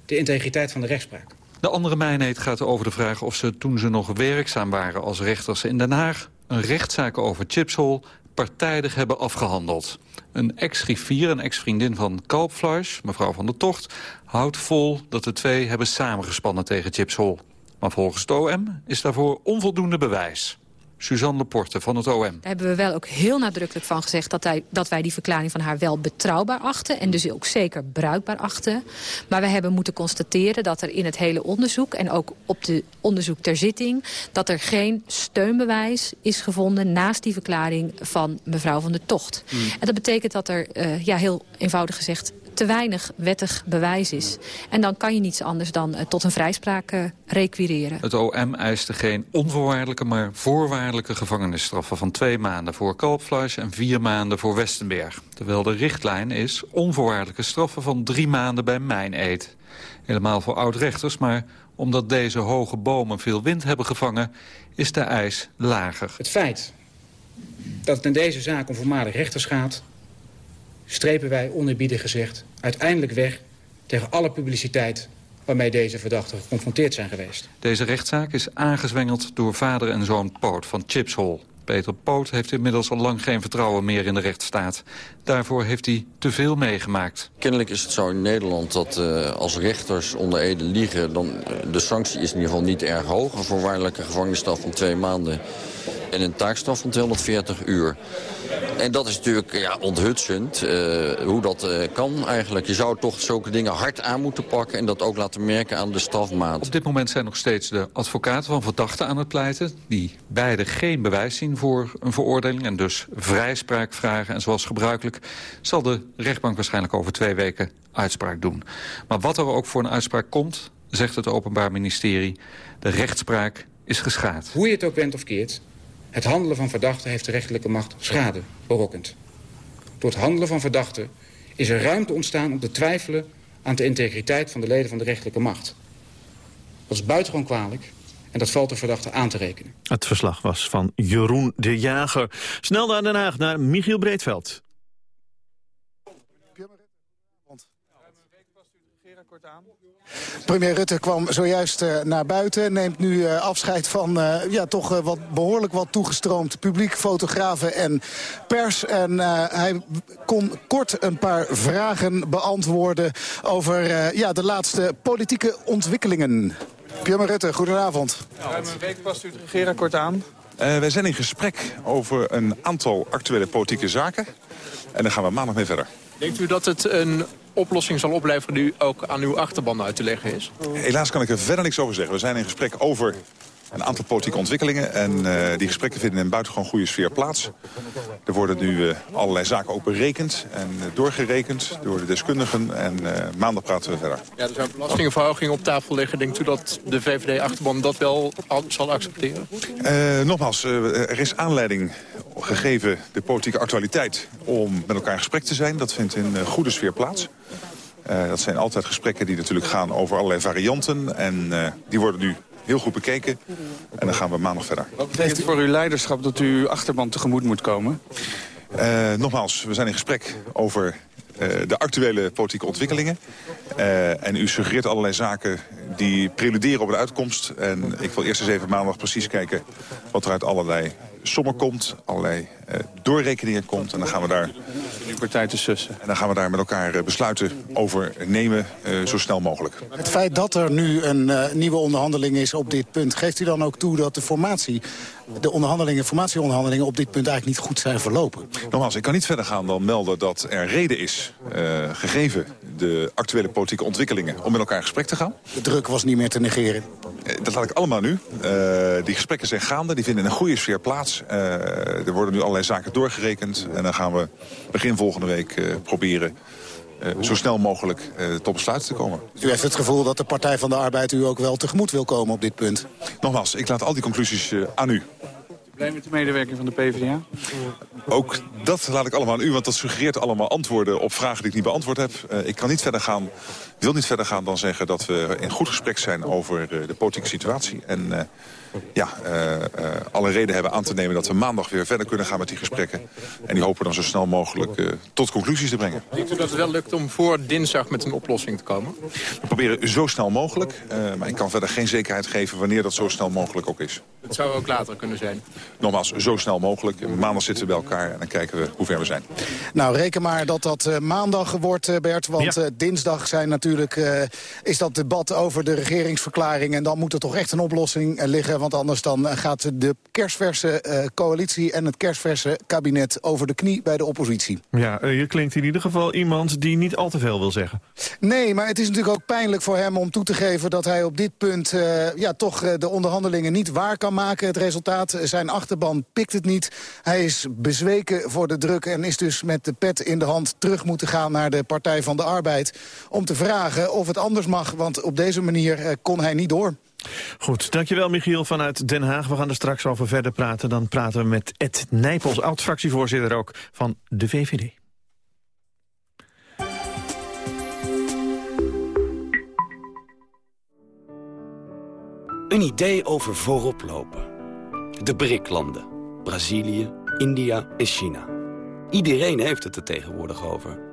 De integriteit van de rechtspraak. De andere mijnheid gaat over de vraag of ze toen ze nog werkzaam waren als rechters in Den Haag... een rechtszaak over Chipshol partijdig hebben afgehandeld. Een ex-griffier, een ex-vriendin van Kalpfleisch, mevrouw van der Tocht... houdt vol dat de twee hebben samengespannen tegen Chipshol. Maar volgens het OM is daarvoor onvoldoende bewijs. Suzanne Leporte van het OM. Daar hebben we wel ook heel nadrukkelijk van gezegd... dat wij, dat wij die verklaring van haar wel betrouwbaar achten... en dus ook zeker bruikbaar achten. Maar we hebben moeten constateren dat er in het hele onderzoek... en ook op de onderzoek ter zitting... dat er geen steunbewijs is gevonden naast die verklaring van mevrouw van der Tocht. Mm. En dat betekent dat er, uh, ja, heel eenvoudig gezegd te weinig wettig bewijs is. En dan kan je niets anders dan uh, tot een vrijspraak uh, requireren. Het OM eiste geen onvoorwaardelijke, maar voorwaardelijke gevangenisstraffen... van twee maanden voor Kalpfleisch en vier maanden voor Westenberg. Terwijl de richtlijn is onvoorwaardelijke straffen van drie maanden bij mijn eet. Helemaal voor oud-rechters, maar omdat deze hoge bomen veel wind hebben gevangen... is de eis lager. Het feit dat het in deze zaak om voormalig rechters gaat strepen wij oneerbiedig gezegd uiteindelijk weg tegen alle publiciteit waarmee deze verdachten geconfronteerd zijn geweest. Deze rechtszaak is aangezwengeld door vader en zoon Poot van Chipshol. Peter Poot heeft inmiddels al lang geen vertrouwen meer in de rechtsstaat. Daarvoor heeft hij te veel meegemaakt. Kennelijk is het zo in Nederland dat uh, als rechters onder ede liegen... dan uh, de sanctie is in ieder geval niet erg hoog. Een voorwaardelijke gevangenisstraf van twee maanden en een taakstraf van 240 uur. En dat is natuurlijk ja, onthutsend uh, hoe dat uh, kan eigenlijk. Je zou toch zulke dingen hard aan moeten pakken... en dat ook laten merken aan de strafmaat. Op dit moment zijn nog steeds de advocaten van verdachten aan het pleiten... die beide geen bewijs zien voor een veroordeling... en dus vrijspraak vragen. En zoals gebruikelijk zal de rechtbank waarschijnlijk over twee weken uitspraak doen. Maar wat er ook voor een uitspraak komt, zegt het Openbaar Ministerie... de rechtspraak is geschaad. Hoe je het ook bent of keert... Het handelen van verdachten heeft de rechterlijke macht schade berokkend. Door het handelen van verdachten is er ruimte ontstaan om te twijfelen aan de integriteit van de leden van de rechterlijke macht. Dat is buitengewoon kwalijk en dat valt de verdachte aan te rekenen. Het verslag was van Jeroen de Jager. Snel naar Den Haag, naar Michiel Breedveld. Premier Rutte kwam zojuist uh, naar buiten. Neemt nu uh, afscheid van uh, ja, toch wat behoorlijk wat toegestroomd publiek, fotografen en pers. En hij kon kort een paar vragen beantwoorden over ja, de laatste politieke ontwikkelingen. Pierre Rutte, goedenavond. Ruim een week past u het regeerakkoord aan. Uh, wij zijn in gesprek over een aantal actuele politieke zaken. En daar gaan we maandag mee verder. Denkt u dat het een oplossing zal opleveren die ook aan uw achterban uit te leggen is? Helaas kan ik er verder niks over zeggen. We zijn in gesprek over een aantal politieke ontwikkelingen. En uh, die gesprekken vinden in een buitengewoon goede sfeer plaats. Er worden nu uh, allerlei zaken ook berekend en uh, doorgerekend door de deskundigen. En maandag praten we verder. Ja, er zijn belastingenverhogingen op tafel liggen. Denkt u dat de VVD-achterban dat wel zal accepteren? nogmaals, er is aanleiding gegeven de politieke actualiteit om met elkaar in gesprek te zijn. Dat vindt in goede sfeer plaats. dat zijn altijd gesprekken die natuurlijk gaan over allerlei varianten. En die worden nu heel goed bekeken. En dan gaan we maandag verder. Wat betekent het voor uw leiderschap dat u uw achterban tegemoet moet komen? Uh, nogmaals, we zijn in gesprek over uh, de actuele politieke ontwikkelingen. Uh, en u suggereert allerlei zaken die preluderen op de uitkomst. En ik wil eerst eens even maandag precies kijken wat er uit allerlei sommen komt, allerlei uh, doorrekeningen komt. En dan gaan we daar... Uw partij te sussen. En dan gaan we daar met elkaar uh, besluiten over nemen, uh, zo snel mogelijk. Het feit dat er nu een nieuwe onderhandeling is op dit punt... geeft u dan ook toe dat de formatie, de onderhandelingen, formatieonderhandelingen... op dit punt eigenlijk niet goed zijn verlopen? Nogmaals, ik kan niet verder gaan dan melden dat er reden is... gegeven de actuele politieke ontwikkelingen om met elkaar in gesprek te gaan. De druk was niet meer te negeren. Dat laat ik allemaal nu. die gesprekken zijn gaande, die vinden in een goede sfeer plaats. Er worden nu allerlei zaken doorgerekend. En dan gaan we begin volgende week uh, proberen uh, zo snel mogelijk uh, tot besluiten te komen. U heeft het gevoel dat de Partij van de Arbeid u ook wel tegemoet wil komen op dit punt? Nogmaals, ik laat al die conclusies aan u. Blij met de medewerking van de PvdA? Ook dat laat ik allemaal aan u, want dat suggereert allemaal antwoorden op vragen die ik niet beantwoord heb. Uh, ik kan niet verder gaan, wil niet verder gaan dan zeggen dat we in goed gesprek zijn over uh, de politieke situatie. En uh, ja, alle reden hebben aan te nemen dat we maandag weer verder kunnen gaan met die gesprekken. En die hopen dan zo snel mogelijk tot conclusies te brengen. Denkt u dat het wel lukt om voor dinsdag met een oplossing te komen? We proberen zo snel mogelijk, maar ik kan verder geen zekerheid geven wanneer dat zo snel mogelijk ook is. Het zou ook later kunnen zijn? Nogmaals, zo snel mogelijk. Maandag zitten we bij elkaar en dan kijken we hoe ver we zijn. Nou, reken maar dat dat uh, maandag wordt, uh, Bert. Want ja. uh, dinsdag zijn natuurlijk, is dat debat over de regeringsverklaring. En dan moet er toch echt een oplossing liggen. Want anders dan gaat de kerstverse coalitie en het kerstverse kabinet over de knie bij de oppositie. Ja, je klinkt in ieder geval iemand die niet al te veel wil zeggen. Nee, maar het is natuurlijk ook pijnlijk voor hem om toe te geven... dat hij op dit punt ja, toch de onderhandelingen niet waar kan maken. Het resultaat, zijn achterban pikt het niet. Hij is bezweken voor de druk en is dus met de pet in de hand terug moeten gaan naar de Partij van de Arbeid. Om te vragen of het anders mag, want op deze manier eh, kon hij niet door. Goed, dankjewel Michiel vanuit Den Haag. We gaan er straks over verder praten. Dan praten we met Ed Nijpels, oud-fractievoorzitter ook van de VVD. Een idee over voorop lopen. De BRIC-landen. Brazilië, India en China. Iedereen heeft het er tegenwoordig over.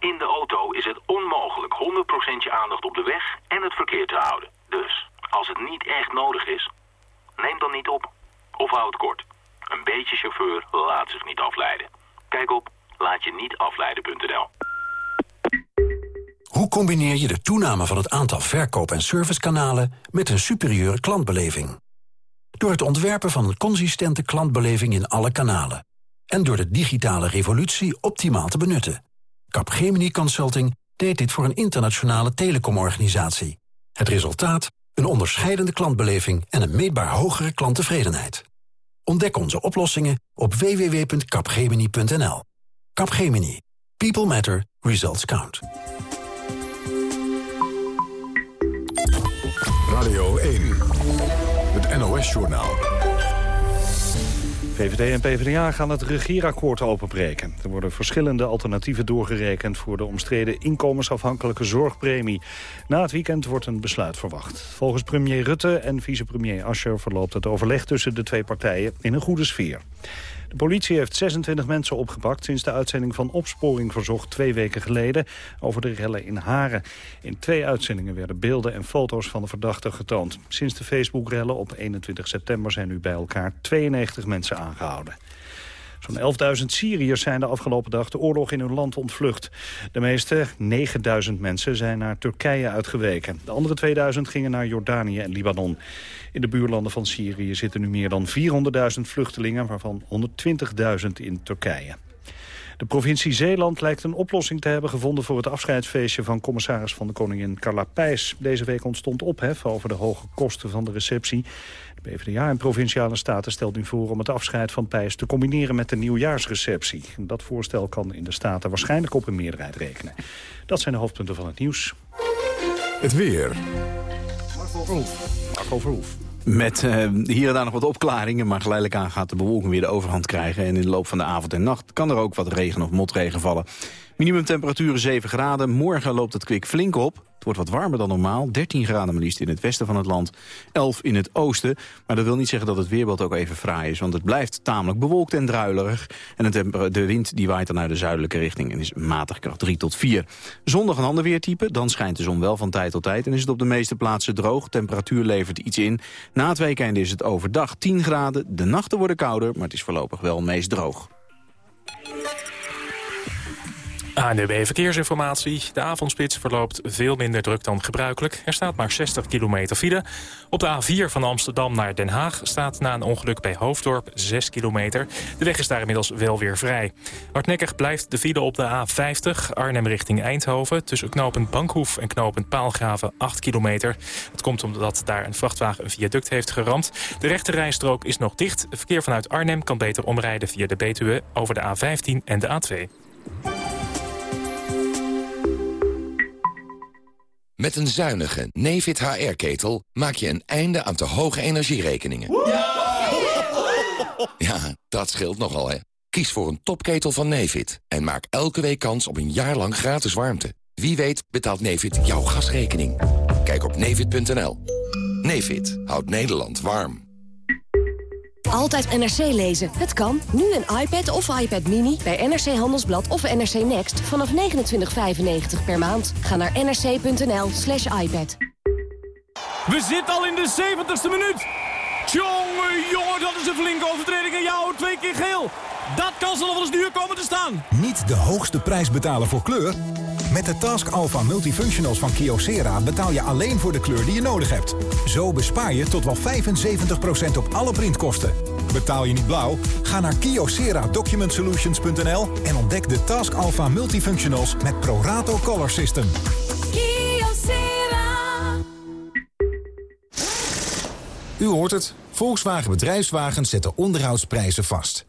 In de auto is het onmogelijk 100% je aandacht op de weg en het verkeer te houden. Dus, als het niet echt nodig is, neem dan niet op. Of houd kort. Een beetje chauffeur laat zich niet afleiden. Kijk op laatje-niet-afleiden.nl. Hoe combineer je de toename van het aantal verkoop- en servicekanalen met een superieure klantbeleving? Door het ontwerpen van een consistente klantbeleving in alle kanalen. En door de digitale revolutie optimaal te benutten. Capgemini Consulting deed dit voor een internationale telecomorganisatie. Het resultaat? Een onderscheidende klantbeleving en een meetbaar hogere klanttevredenheid. Ontdek onze oplossingen op www.capgemini.nl. Capgemini. People matter. Results count. Radio 1. Het NOS-journaal. VVD en PvdA gaan het regeerakkoord openbreken. Er worden verschillende alternatieven doorgerekend... voor de omstreden inkomensafhankelijke zorgpremie. Na het weekend wordt een besluit verwacht. Volgens premier Rutte en vicepremier Ascher verloopt het overleg tussen de twee partijen in een goede sfeer. De politie heeft 26 mensen opgepakt sinds de uitzending van Opsporing Verzocht twee weken geleden over de rellen in Haren. In twee uitzendingen werden beelden en foto's van de verdachte getoond. Sinds de Facebook-rellen op 21 september zijn nu bij elkaar 92 mensen aangehouden. Zo'n 11.000 Syriërs zijn de afgelopen dag de oorlog in hun land ontvlucht. De meeste, 9.000 mensen, zijn naar Turkije uitgeweken. De andere 2.000 gingen naar Jordanië en Libanon. In de buurlanden van Syrië zitten nu meer dan 400.000 vluchtelingen... waarvan 120.000 in Turkije. De provincie Zeeland lijkt een oplossing te hebben gevonden... voor het afscheidsfeestje van commissaris van de koningin Carla Pijs. Deze week ontstond ophef over de hoge kosten van de receptie. De PvdA en Provinciale Staten stelt nu voor om het afscheid van Pijs te combineren met de nieuwjaarsreceptie. Dat voorstel kan in de Staten waarschijnlijk op een meerderheid rekenen. Dat zijn de hoofdpunten van het nieuws. Het weer. Marco Verhoef. Met uh, hier en daar nog wat opklaringen, maar geleidelijk aan gaat de bewolking weer de overhand krijgen. En in de loop van de avond en nacht kan er ook wat regen of motregen vallen. Minimumtemperatuur 7 graden. Morgen loopt het kwik flink op. Het wordt wat warmer dan normaal. 13 graden maar liefst in het westen van het land. 11 in het oosten. Maar dat wil niet zeggen dat het weerbeeld ook even fraai is. Want het blijft tamelijk bewolkt en druilerig. En de wind die waait dan naar de zuidelijke richting. En is matig kracht 3 tot 4. Zondag een ander weertype. Dan schijnt de zon wel van tijd tot tijd. En is het op de meeste plaatsen droog. Temperatuur levert iets in. Na het weekend is het overdag 10 graden. De nachten worden kouder. Maar het is voorlopig wel meest droog. ANUB Verkeersinformatie. De avondspits verloopt veel minder druk dan gebruikelijk. Er staat maar 60 kilometer file. Op de A4 van Amsterdam naar Den Haag staat na een ongeluk bij Hoofddorp 6 kilometer. De weg is daar inmiddels wel weer vrij. Hardnekkig blijft de file op de A50 Arnhem richting Eindhoven... tussen knooppunt Bankhoef en knooppunt Paalgraven 8 kilometer. Het komt omdat daar een vrachtwagen een viaduct heeft geramd. De rechte rijstrook is nog dicht. verkeer vanuit Arnhem kan beter omrijden via de Betuwe over de A15 en de A2. Met een zuinige Nefit HR-ketel maak je een einde aan te hoge energierekeningen. Ja, dat scheelt nogal, hè. Kies voor een topketel van Nefit en maak elke week kans op een jaar lang gratis warmte. Wie weet betaalt Nefit jouw gasrekening. Kijk op nefit.nl. Nefit houdt Nederland warm. Altijd NRC lezen. Het kan. Nu een iPad of iPad Mini bij NRC Handelsblad of NRC Next vanaf 29,95 per maand. Ga naar nrc.nl slash iPad. We zitten al in de 70ste minuut. Tjonge, jongen, dat is een flinke overtreding. En jou, twee keer geel. Dat kan ze nog wel eens duur komen te staan. Niet de hoogste prijs betalen voor kleur? Met de Task Alpha Multifunctionals van Kyocera betaal je alleen voor de kleur die je nodig hebt. Zo bespaar je tot wel 75% op alle printkosten. Betaal je niet blauw? Ga naar kyocera-document-solutions.nl en ontdek de Task Alpha Multifunctionals met Prorato Color System. Kyocera. U hoort het. Volkswagen Bedrijfswagens zetten onderhoudsprijzen vast.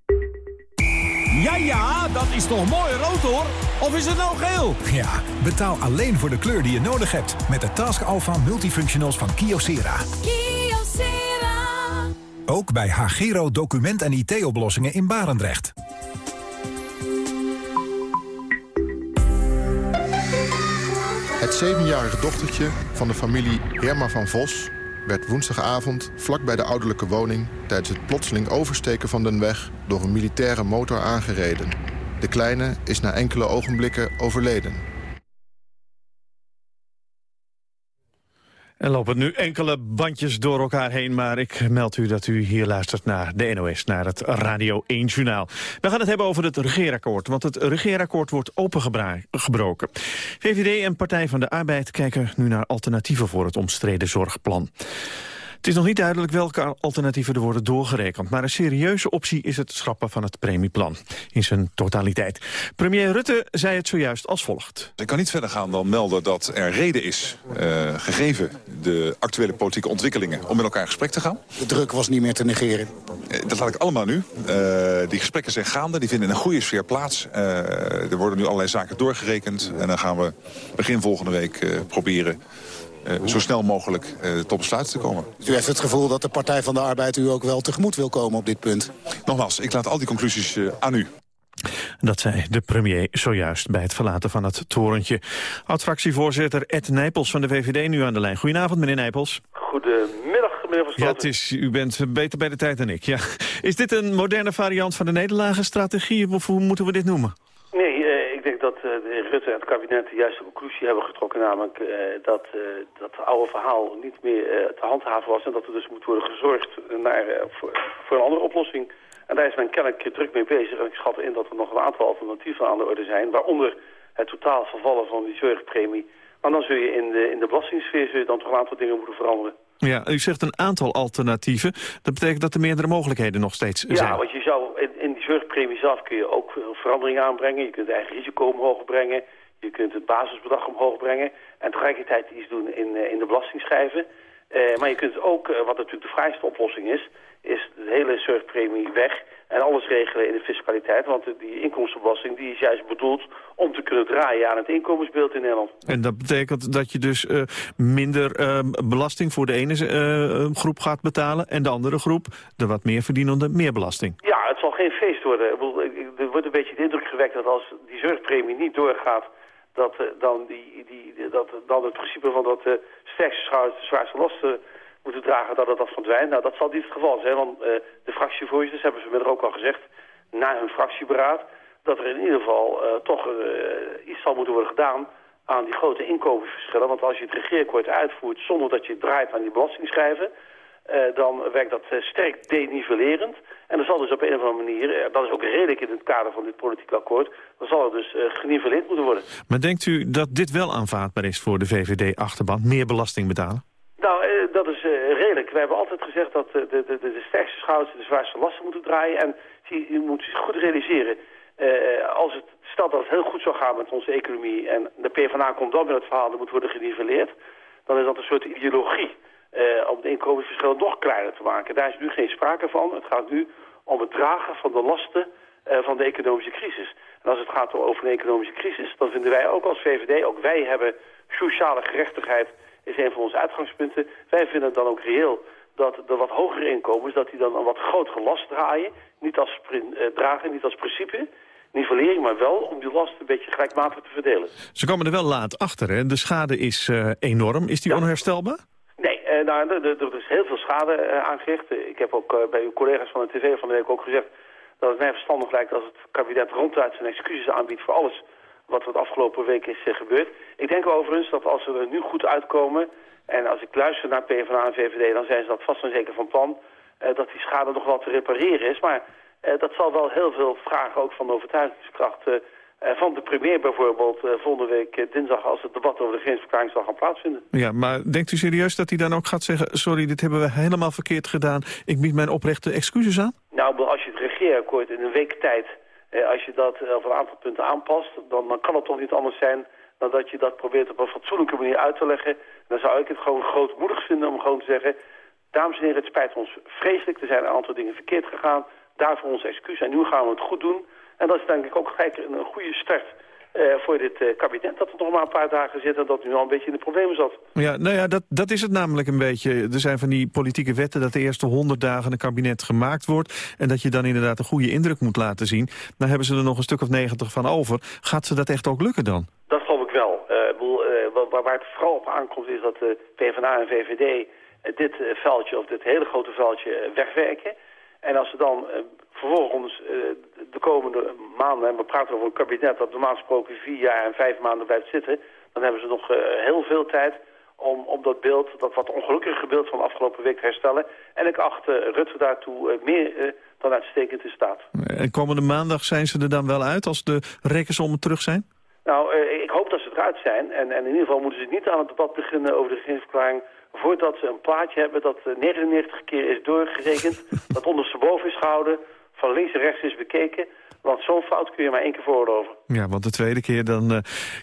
Ja, ja, dat is toch mooi rood hoor? Of is het nou geel? Ja, betaal alleen voor de kleur die je nodig hebt... met de Task Alpha Multifunctionals van Kyocera. Kyocera. Ook bij Hagero document- en IT-oplossingen in Barendrecht. Het zevenjarige dochtertje van de familie Herma van Vos... werd woensdagavond vlak bij de ouderlijke woning... tijdens het plotseling oversteken van den weg... door een militaire motor aangereden. De kleine is na enkele ogenblikken overleden. Er lopen nu enkele bandjes door elkaar heen, maar ik meld u dat u hier luistert naar de NOS, naar het Radio 1 Journaal. We gaan het hebben over het regeerakkoord, want het regeerakkoord wordt opengebroken. VVD en Partij van de Arbeid kijken nu naar alternatieven voor het omstreden zorgplan. Het is nog niet duidelijk welke alternatieven er worden doorgerekend. Maar een serieuze optie is het schrappen van het premieplan. In zijn totaliteit. Premier Rutte zei het zojuist als volgt. Ik kan niet verder gaan dan melden dat er reden is, uh, gegeven de actuele politieke ontwikkelingen, om met elkaar in gesprek te gaan. De druk was niet meer te negeren. Uh, dat laat ik allemaal nu. Uh, die gesprekken zijn gaande, die vinden in een goede sfeer plaats. er worden nu allerlei zaken doorgerekend. En dan gaan we begin volgende week proberen zo snel mogelijk uh, tot besluit te komen. U heeft het gevoel dat de Partij van de Arbeid u ook wel tegemoet wil komen op dit punt? Nogmaals, ik laat al die conclusies uh, aan u. Dat zei de premier zojuist bij het verlaten van het torentje. Oud-fractievoorzitter Ed Nijpels van de VVD nu aan de lijn. Goedenavond, meneer Nijpels. Goedemiddag, meneer Verstappen. Ja, het is, u bent beter bij de tijd dan ik. Ja. Is dit een moderne variant van de nederlagenstrategie, of hoe moeten we dit noemen? Nee, uh, ik denk dat uh, de heer Rutte en het kabinet de juiste conclusie hebben getrokken. Namelijk uh, dat dat oude verhaal niet meer te handhaven was. En dat er dus moet worden gezorgd naar, voor, voor een andere oplossing. En daar is men kennelijk druk mee bezig. En ik schat in dat er nog een aantal alternatieven aan de orde zijn. Waaronder het totaal vervallen van die zorgpremie. Maar dan zul je in de, in de belastingssfeer zul je dan toch een aantal dingen moeten veranderen. Ja, u zegt een aantal alternatieven. Dat betekent dat er meerdere mogelijkheden nog steeds zijn. Ja, want je zou in, in die zorgpremie zelf kun je ook veranderingen aanbrengen. Je kunt het eigen risico omhoog brengen. Je kunt het basisbedrag omhoog brengen. En tegelijkertijd iets doen in, in de belastingschijven. Uh, maar je kunt ook, uh, wat natuurlijk de vrijste oplossing is... is de hele zorgpremie weg en alles regelen in de fiscaliteit. Want die inkomstenbelasting die is juist bedoeld om te kunnen draaien aan het inkomensbeeld in Nederland. En dat betekent dat je dus uh, minder uh, belasting voor de ene groep gaat betalen... en de andere groep, de wat meer verdienende, meer belasting. Ja, het zal geen feest worden. Er wordt een beetje de indruk gewekt dat als die zorgpremie niet doorgaat... dat, dan, die, die, dat dan het principe van dat de sterkste schouders de zwaarste lasten moeten dragen dat het dat verdwijnt. Nou, dat zal niet het geval zijn, want uh, de fractievoorzitters hebben vanmiddag ook al gezegd... na hun fractieberaad, dat er in ieder geval toch iets zal moeten worden gedaan aan die grote inkomensverschillen. Want als je het regeerakkoord uitvoert zonder dat je draait aan die belastingschijven... dan werkt dat sterk denivelerend. En dan zal dus op een of andere manier, dat is ook redelijk in het kader van dit politieke akkoord... dan zal het dus geniveleerd moeten worden. Maar denkt u dat dit wel aanvaardbaar is voor de VVD-achterban, meer belasting betalen? Nou, dat is redelijk. We hebben altijd gezegd dat uh, de, de, de, sterkste schouders de zwaarste lasten moeten draaien. En u moet zich goed realiseren, als het, stel dat het heel goed zou gaan met onze economie... en de PvdA komt dan met het verhaal dat moet worden geniveleerd... dan is dat een soort ideologie om de inkomensverschillen nog kleiner te maken. Daar is nu geen sprake van. Het gaat nu om het dragen van de lasten van de economische crisis. En als het gaat over een economische crisis, dan vinden wij ook als VVD... ook wij hebben sociale gerechtigheid is een van onze uitgangspunten. Wij vinden dan ook reëel dat de wat hogere inkomens, dat die dan een wat grotere last draaien. Niet als uh, dragen, niet als principe, nivellering, maar wel om die last een beetje gelijkmatig te verdelen. Ze komen er wel laat achter, hè? De schade is uh, enorm. Is die ja. onherstelbaar? Uh, nou, er is heel veel schade aangericht. Ik heb ook bij uw collega's van de tv van de week ook gezegd dat het mij verstandig lijkt als het kabinet ronduit zijn excuses aanbiedt voor alles wat er de afgelopen week is uh, gebeurd. Ik denk overigens dat als we er nu goed uitkomen... en als ik luister naar PvdA en VVD... dan zijn ze dat vast en zeker van plan... Dat die schade nog wel te repareren is. Maar dat zal wel heel veel vragen ook van de overtuigingskracht... van de premier bijvoorbeeld volgende week dinsdag... als het debat over de grensverklaring zal gaan plaatsvinden. Ja, maar denkt u serieus dat hij dan ook gaat zeggen... sorry, dit hebben we helemaal verkeerd gedaan. Ik bied mijn oprechte excuses aan? Nou, als je het regeerakkoord in een week tijd... Eh, als je dat op een aantal punten aanpast, dan, dan kan het toch niet anders zijn dan dat je dat probeert op een fatsoenlijke manier uit te leggen. Dan zou ik het gewoon grootmoedig vinden om gewoon te zeggen... dames en heren, het spijt ons vreselijk. Er zijn een aantal dingen verkeerd gegaan. Daarvoor ons excuus. En nu gaan we het goed doen. En dat is denk ik ook gelijk een, goede start uh, voor dit uh, kabinet. Dat er nog maar een paar dagen zit en dat nu al een beetje in de problemen zat. Ja, nou ja, dat, dat is het namelijk een beetje. Er zijn van die politieke wetten dat de eerste honderd dagen een kabinet gemaakt wordt. En dat je dan inderdaad een goede indruk moet laten zien. Dan hebben ze er nog een stuk of negentig van over. Gaat ze dat echt ook lukken dan? Dat geloof ik wel. Uh, bedoel, waar, waar, het vooral op aankomt is dat de PvdA en VVD dit veldje, of dit hele grote veldje, wegwerken. En als ze dan vervolgens uh, de komende maanden, en we praten over een kabinet dat normaal gesproken vier jaar en vijf maanden blijft zitten, dan hebben ze nog uh, heel veel tijd om, om dat beeld, dat wat ongelukkige beeld van de afgelopen week te herstellen. En ik acht Rutte daartoe meer dan uitstekend in staat. En komende maandag zijn ze er dan wel uit als de rekensommen terug zijn? Nou, ik hoop dat ze eruit zijn. En, en in ieder geval moeten ze niet aan het debat beginnen over de regeringsverklaring voordat ze een plaatje hebben dat uh, 99 keer is doorgerekend, dat ondersteboven is gehouden, van links en rechts is bekeken. Want zo'n fout kun je maar één keer veroorloven. Ja, want de tweede keer dan uh,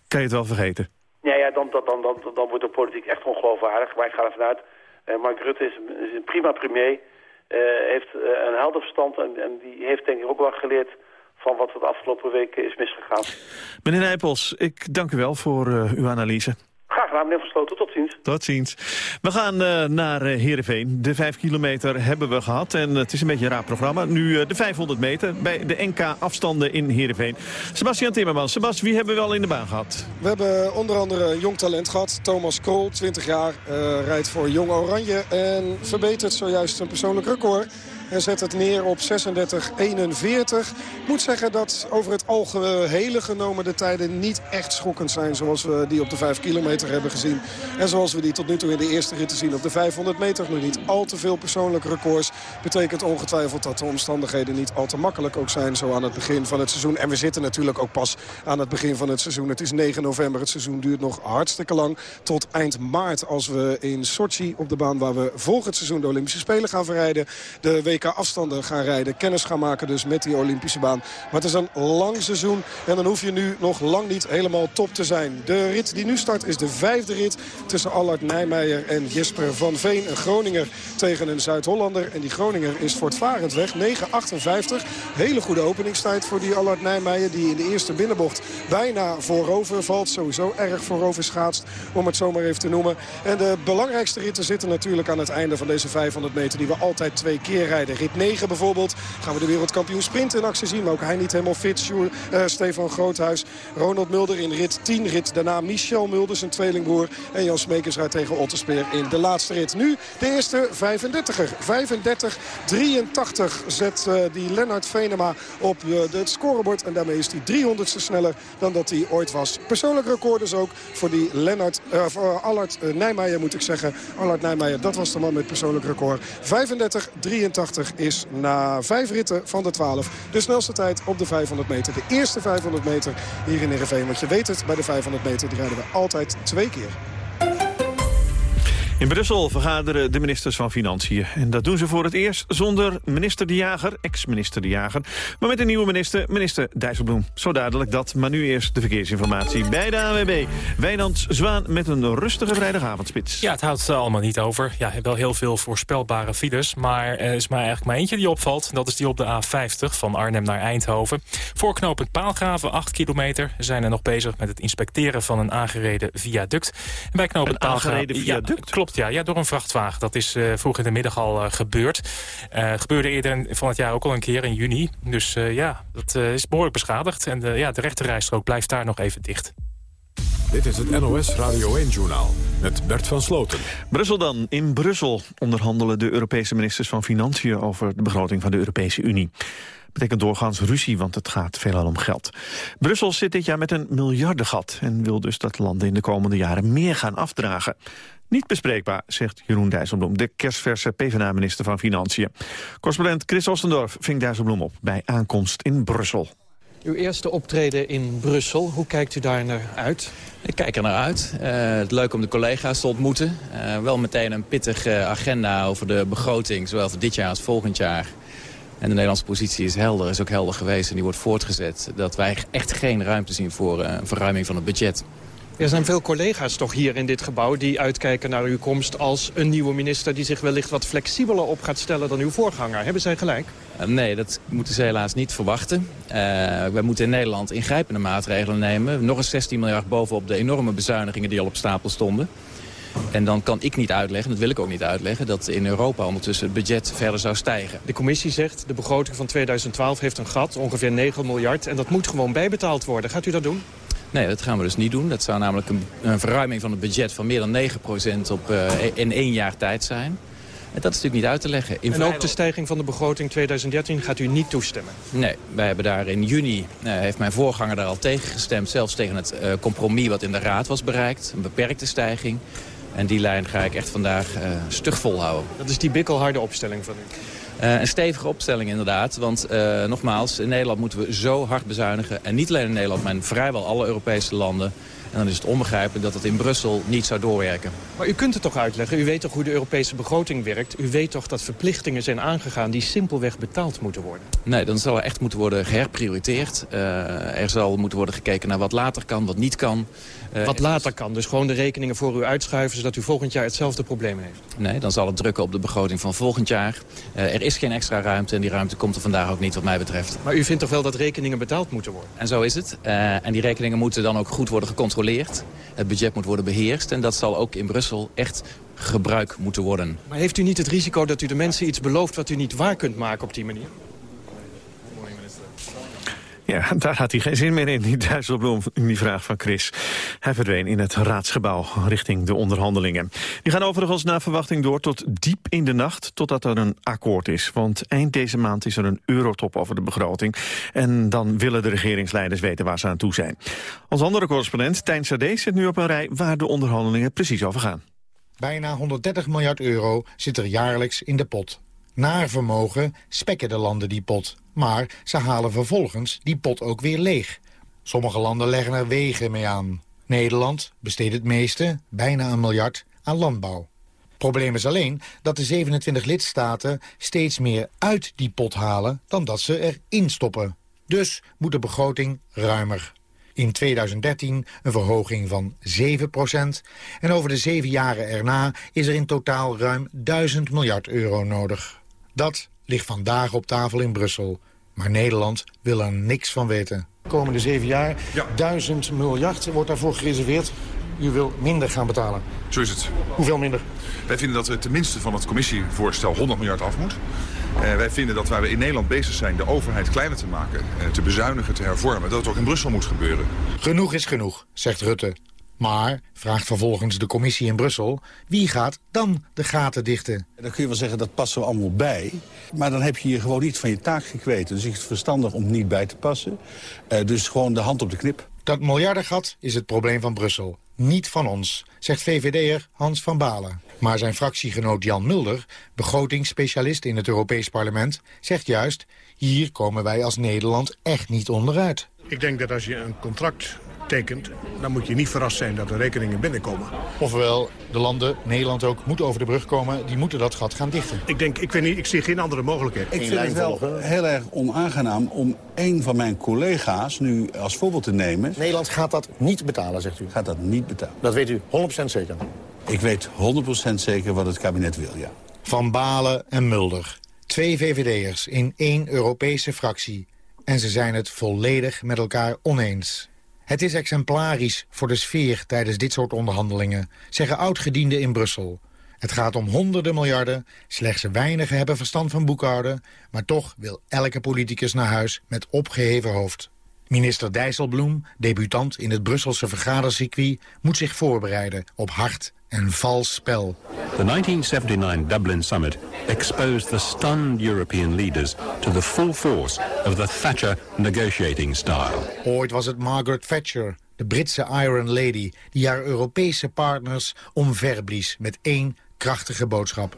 kan je het wel vergeten. Ja, ja dan, dan, dan, dan, dan wordt de politiek echt ongeloofwaardig. Maar ik ga ervan uit, uh, Mark Rutte is, is een prima premier. Uh, heeft een helder verstand en, en die heeft denk ik ook wel geleerd van wat er de afgelopen weken is misgegaan. Meneer Nijpels, ik dank u wel voor uw analyse. Graag gedaan, meneer Versloten. Tot ziens. Tot ziens. We gaan uh, naar uh, Heerenveen. De 5 kilometer hebben we gehad. En het is een beetje een raar programma. Nu uh, de 500 meter bij de NK-afstanden in Heerenveen. Sebastian Timmermans. Sebas, wie hebben we wel in de baan gehad? We hebben onder andere een jong talent gehad. Thomas Krol, 20 jaar, rijdt voor Jong Oranje. En verbetert zojuist een persoonlijk record. En zet het neer op 36-41. Ik moet zeggen dat over het algehele genomen de tijden niet echt schokkend zijn. Zoals we die op de 5 kilometer hebben gezien. En zoals we die tot nu toe in de eerste ritten zien op de 500 meter. Nog niet al te veel persoonlijke records. Betekent ongetwijfeld dat de omstandigheden niet al te makkelijk ook zijn. Zo aan het begin van het seizoen. En we zitten natuurlijk ook pas aan het begin van het seizoen. Het is 9 november. Het seizoen duurt nog hartstikke lang. Tot eind maart als we in Sochi op de baan waar we volgend seizoen de Olympische Spelen gaan verrijden. De WK-afstanden gaan rijden. Kennis gaan maken dus met die Olympische baan. Maar het is een lang seizoen en dan hoef je nu nog lang niet helemaal top te zijn. De rit die nu start is de vijfde rit tussen Allard Nijmeijer en Jesper van Veen. Een Groninger tegen een Zuid-Hollander. En die Groninger is voortvarend weg. 9.58. Hele goede openingstijd voor die Allard Nijmeijer. Die in de eerste binnenbocht bijna voorover valt. Sowieso erg voorover schaatst, om het zomaar even te noemen. En de belangrijkste ritten zitten natuurlijk aan het einde van deze 500 meter. Die we altijd twee keer rijden. Rit 9 bijvoorbeeld gaan we de wereldkampioen sprint in actie zien. Maar ook hij niet helemaal fit. Sjoer, uh, Stefan Groothuis, Ronald Mulder in rit 10. Rit daarna Michel Mulder, zijn tweelingbroer. En Jan Smekers rijdt tegen Otterspeer in de laatste rit. Nu de eerste 35er. 35-83 zet uh, die Lennart Venema op uh, het scorebord. En daarmee is hij 300ste sneller dan dat hij ooit was. Persoonlijk record dus ook voor die Lennart, voor Allard Nijmeijer moet ik zeggen. Allard Nijmeijer, dat was de man met persoonlijk record. 35-83 is na vijf ritten van de 12 de snelste tijd op de 500 meter. De eerste 500 meter hier in Ereveen. Want je weet het, bij de 500 meter die rijden we altijd twee keer. In Brussel vergaderen de ministers van Financiën. En dat doen ze voor het eerst zonder minister De Jager, ex-minister De Jager... maar met een nieuwe minister, minister Dijsselbloem. Zo dadelijk dat, maar nu eerst de verkeersinformatie bij de ANWB. Wijnand Zwaan met een rustige vrijdagavondspits. Ja, het houdt allemaal niet over. Ja, wel heel veel voorspelbare files, maar er is maar eigenlijk maar eentje die opvalt. Dat is die op de A50 van Arnhem naar Eindhoven. Voorknopend Paalgraven, 8 kilometer. Zijn er nog bezig met het inspecteren van een aangereden viaduct. En bij knooppunt Paalgraven... aangereden viaduct? Ja, klopt. Ja, ja, door een vrachtwagen. Dat is uh, vroeg in de middag al uh, gebeurd. Uh, het gebeurde eerder van het jaar ook al een keer in juni. Dus ja, dat is behoorlijk beschadigd. En de, ja, de rechterrijstrook blijft daar nog even dicht. Dit is het NOS Radio 1-journaal met Bert van Sloten. Brussel dan. In Brussel onderhandelen de Europese ministers van Financiën... over de begroting van de Europese Unie betekent doorgaans ruzie, want het gaat veelal om geld. Brussel zit dit jaar met een miljardengat... en wil dus dat landen in de komende jaren meer gaan afdragen. Niet bespreekbaar, zegt Jeroen Dijsselbloem, de kerstverse PvdA-minister van Financiën. Correspondent Chris Ostendorf ving Dijsselbloem op bij aankomst in Brussel. Uw eerste optreden in Brussel, hoe kijkt u daar naar uit? Ik kijk er naar uit. Uh, het leuk om de collega's te ontmoeten. Uh, wel meteen een pittige agenda over de begroting, zowel voor dit jaar als volgend jaar. En de Nederlandse positie is helder, is ook helder geweest en die wordt voortgezet. Dat wij echt geen ruimte zien voor uh, een verruiming van het budget. Er zijn veel collega's toch hier in dit gebouw die uitkijken naar uw komst als een nieuwe minister die zich wellicht wat flexibeler op gaat stellen dan uw voorganger. Hebben zij gelijk? Uh, nee, dat moeten ze helaas niet verwachten. Uh, wij moeten in Nederland ingrijpende maatregelen nemen. Nog eens 16 miljard bovenop de enorme bezuinigingen die al op stapel stonden. En dan kan ik niet uitleggen, dat wil ik ook niet uitleggen... dat in Europa ondertussen het budget verder zou stijgen. De commissie zegt, de begroting van 2012 heeft een gat, ongeveer 9 miljard... en dat moet gewoon bijbetaald worden. Gaat u dat doen? Nee, dat gaan we dus niet doen. Dat zou namelijk een, een verruiming van het budget van meer dan 9% op, uh, in één jaar tijd zijn. En dat is natuurlijk niet uit te leggen. In en ook de stijging van de begroting 2013 gaat u niet toestemmen? Nee, wij hebben daar in juni, uh, heeft mijn voorganger daar al tegen gestemd... zelfs tegen het uh, compromis wat in de Raad was bereikt. Een beperkte stijging. En die lijn ga ik echt vandaag uh, stug volhouden. Dat is die bikkelharde opstelling van u? Uh, een stevige opstelling inderdaad. Want uh, nogmaals, in Nederland moeten we zo hard bezuinigen. En niet alleen in Nederland, maar in vrijwel alle Europese landen. En dan is het onbegrijpelijk dat het in Brussel niet zou doorwerken. Maar u kunt het toch uitleggen? U weet toch hoe de Europese begroting werkt? U weet toch dat verplichtingen zijn aangegaan die simpelweg betaald moeten worden? Nee, dan zal er echt moeten worden geherprioriteerd. Uh, er zal moeten worden gekeken naar wat later kan, wat niet kan. Uh, wat later kan, dus gewoon de rekeningen voor u uitschuiven... zodat u volgend jaar hetzelfde probleem heeft? Nee, dan zal het drukken op de begroting van volgend jaar. Uh, er is geen extra ruimte en die ruimte komt er vandaag ook niet wat mij betreft. Maar u vindt toch wel dat rekeningen betaald moeten worden? En zo is het. en die rekeningen moeten dan ook goed worden gecontroleerd. Het budget moet worden beheerst en dat zal ook in Brussel echt gebruik moeten worden. Maar heeft u niet het risico dat u de mensen iets belooft... wat u niet waar kunt maken op die manier? Ja, daar had hij geen zin meer in, die Dijsselbloem, in die vraag van Chris. Hij verdween in het raadsgebouw richting de onderhandelingen. Die gaan overigens naar verwachting door tot diep in de nacht... totdat er een akkoord is. Want eind deze maand is er een eurotop over de begroting. En dan willen de regeringsleiders weten waar ze aan toe zijn. Als andere correspondent, Tijn Sade, zit nu op een rij... waar de onderhandelingen precies over gaan. Bijna 130 miljard euro zit er jaarlijks in de pot. Naar vermogen spekken de landen die pot. Maar ze halen vervolgens die pot ook weer leeg. Sommige landen leggen er wegen mee aan. Nederland besteedt het meeste, bijna een miljard, aan landbouw. Probleem is alleen dat de 27 lidstaten steeds meer uit die pot halen dan dat ze erin stoppen. Dus moet de begroting ruimer. In 2013 een verhoging van 7% En over de zeven jaren erna is er in totaal ruim 1000 miljard euro nodig. Dat ligt vandaag op tafel in Brussel. Maar Nederland wil er niks van weten. De komende zeven jaar, ja. 1000 miljard wordt daarvoor gereserveerd. U wil minder gaan betalen. Zo is het. Hoeveel minder? Wij vinden dat we tenminste van het commissievoorstel 100 miljard af moet. Uh, wij vinden dat waar we in Nederland bezig zijn de overheid kleiner te maken, uh, te bezuinigen, te hervormen, dat het ook in Brussel moet gebeuren. Genoeg is genoeg, zegt Rutte. Maar, vraagt vervolgens de commissie in Brussel... wie gaat dan de gaten dichten? Dan kun je wel zeggen, dat passen we allemaal bij. Maar dan heb je hier gewoon niet van je taak gekweten. Dus is het verstandig om niet bij te passen. Uh, dus gewoon de hand op de knip. Dat miljardengat is het probleem van Brussel. Niet van ons, zegt VVD'er Hans van Balen. Maar zijn fractiegenoot Jan Mulder, begrotingsspecialist in het Europees Parlement... zegt juist, hier komen wij als Nederland echt niet onderuit. Ik denk dat als je een contract tekent... dan moet je niet verrast zijn dat er rekeningen binnenkomen. Ofwel, de landen, Nederland ook, moeten over de brug komen. Die moeten dat gat gaan dichten. Ik denk, ik weet niet, ik zie geen andere mogelijkheid. Ik vind het wel heel erg onaangenaam om een van mijn collega's nu als voorbeeld te nemen. Nederland gaat dat niet betalen, zegt u? Gaat dat niet betalen. Dat weet u 100% zeker? Ik weet 100% zeker wat het kabinet wil, ja. Van Balen en Mulder. Twee VVD'ers in één Europese fractie. En ze zijn het volledig met elkaar oneens. Het is exemplarisch voor de sfeer tijdens dit soort onderhandelingen, zeggen oudgedienden in Brussel. Het gaat om honderden miljarden, slechts weinigen hebben verstand van boekhouden... maar toch wil elke politicus naar huis met opgeheven hoofd. Minister Dijsselbloem, debutant in het Brusselse vergadercircuit... moet zich voorbereiden op hard en vals spel. The 1979 Dublin summit exposed the stunned European leaders to the full force of the Thatcher negotiating style. Ooit was het Margaret Thatcher, de Britse Iron Lady, die haar Europese partners omverblies met één krachtige boodschap.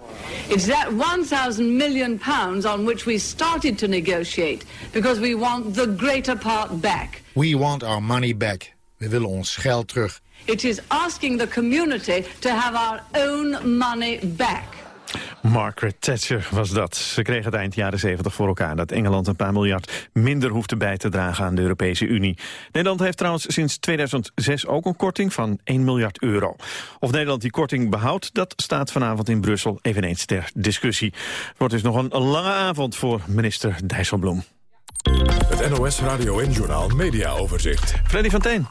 It's that 1000 million pounds on which we started to negotiate because we want the greater part back. We want our money back. We willen ons geld terug. It is asking the community to have our own money back. Margaret Thatcher was dat. Ze kreeg het eind jaren 70 voor elkaar dat Engeland een paar miljard minder hoefde bij te dragen aan de Europese Unie. Nederland heeft trouwens sinds 2006 ook een korting van 1 miljard euro. Of Nederland die korting behoudt, dat staat vanavond in Brussel eveneens ter discussie. Het wordt dus nog een lange avond voor minister Dijsselbloem. Het NOS Radio en Journal Media Overzicht. Freddy van Teen.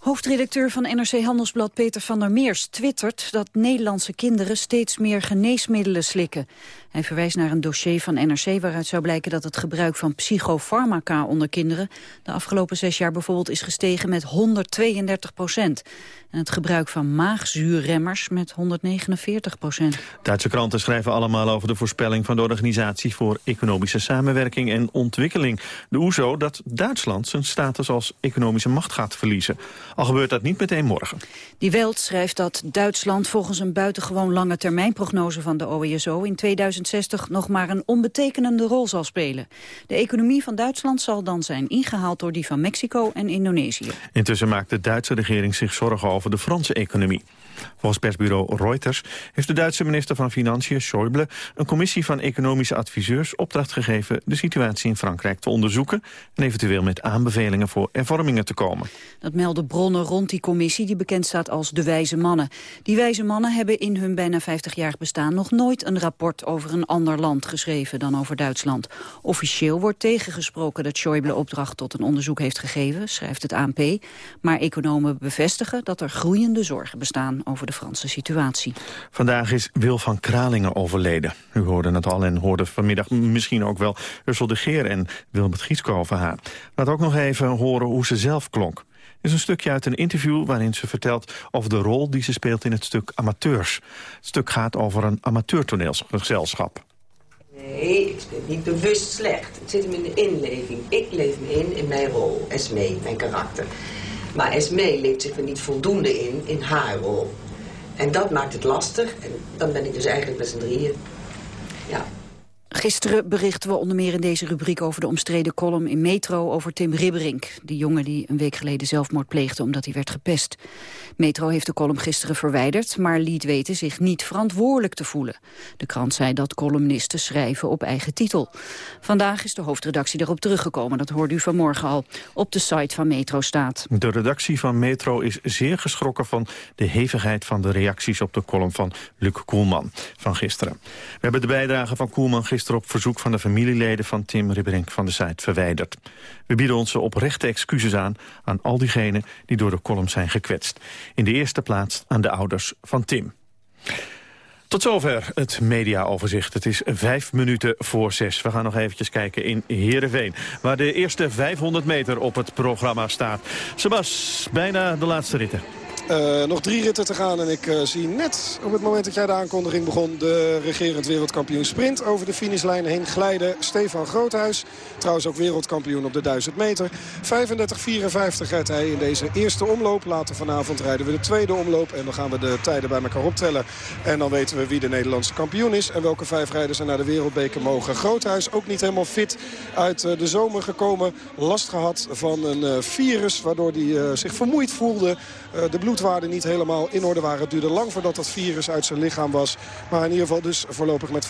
Hoofdredacteur van NRC Handelsblad Peter van der Meers twittert dat Nederlandse kinderen steeds meer geneesmiddelen slikken. Hij verwijst naar een dossier van NRC waaruit zou blijken dat het gebruik van psychofarmaca onder kinderen de afgelopen zes jaar bijvoorbeeld is gestegen met 132 procent. En het gebruik van maagzuurremmers met 149 procent. Duitse kranten schrijven allemaal over de voorspelling van de Organisatie voor Economische Samenwerking en Ontwikkeling, de OESO, dat Duitsland zijn status als economische macht gaat verliezen. Al gebeurt dat niet meteen morgen. Die Welt schrijft dat Duitsland volgens een buitengewoon lange termijnprognose van de OESO in 2060 nog maar een onbetekenende rol zal spelen. De economie van Duitsland zal dan zijn ingehaald door die van Mexico en Indonesië. Intussen maakt de Duitse regering zich zorgen over de Franse economie. Volgens persbureau Reuters heeft de Duitse minister van Financiën, Schäuble, een commissie van economische adviseurs opdracht gegeven de situatie in Frankrijk te onderzoeken en eventueel met aanbevelingen voor hervormingen te komen. Dat melden bronnen rond die commissie die bekend staat als de Wijze Mannen. Die Wijze Mannen hebben in hun bijna 50-jarig bestaan nog nooit een rapport over een ander land geschreven dan over Duitsland. Officieel wordt tegengesproken dat Schäuble opdracht tot een onderzoek heeft gegeven, schrijft het ANP. Maar economen bevestigen dat er groeiende zorgen bestaan over de Franse situatie. Vandaag is Wil van Kralingen overleden. U hoorde het al en hoorde vanmiddag misschien ook wel Ursel de Geer en Wilbert Giesko over haar. Laat ook nog even horen hoe ze zelf klonk. Dit is een stukje uit een interview waarin ze vertelt over de rol die ze speelt in het stuk Amateurs. Het stuk gaat over een amateurtoneelgezelschap. Nee, ik speel niet bewust slecht. Het zit hem in de inleving. Ik leef me in in mijn rol, Esmee, mijn karakter. Maar Esmee leeft zich er niet voldoende in, in haar rol. En dat maakt het lastig. En dan ben ik dus eigenlijk met z'n drieën. Ja. Gisteren berichten we onder meer in deze rubriek over de omstreden column in Metro over Tim Ribberink. Die jongen die een week geleden zelfmoord pleegde omdat hij werd gepest. Metro heeft de column gisteren verwijderd, maar liet weten zich niet verantwoordelijk te voelen. De krant zei dat columnisten schrijven op eigen titel. Vandaag is de hoofdredactie erop teruggekomen, dat hoorde u vanmorgen al. Op de site van Metro staat. De redactie van Metro is zeer geschrokken van de hevigheid van de reacties op de column van Luc Koelman van gisteren. We hebben de bijdrage van Koelman gisteren op verzoek van de familieleden van Tim Ribberink van de site verwijderd. We bieden onze oprechte excuses aan aan al diegenen die door de column zijn gekwetst. In de eerste plaats aan de ouders van Tim. Tot zover het mediaoverzicht. Het is vijf minuten voor zes. We gaan nog eventjes kijken in Heerenveen... waar de eerste 500 meter op het programma staat. Sebas, bijna de laatste ritten. Uh, nog drie ritten te gaan en ik uh, zie net op het moment dat jij de aankondiging begon... de regerend wereldkampioen sprint over de finishlijn heen glijden. Stefan Groothuis, trouwens ook wereldkampioen op de 1000 meter. 35-54 rijdt hij in deze eerste omloop. Later vanavond rijden we de tweede omloop en dan gaan we de tijden bij elkaar optellen. En dan weten we wie de Nederlandse kampioen is... en welke vijf rijders er naar de wereldbeker mogen. Groothuis ook niet helemaal fit uit uh, de zomer gekomen. Last gehad van een virus waardoor hij zich vermoeid voelde. De bloed bloedwaarden niet helemaal in orde waren. Het duurde lang voordat dat virus uit zijn lichaam was. Maar in ieder geval dus voorlopig met 35-53.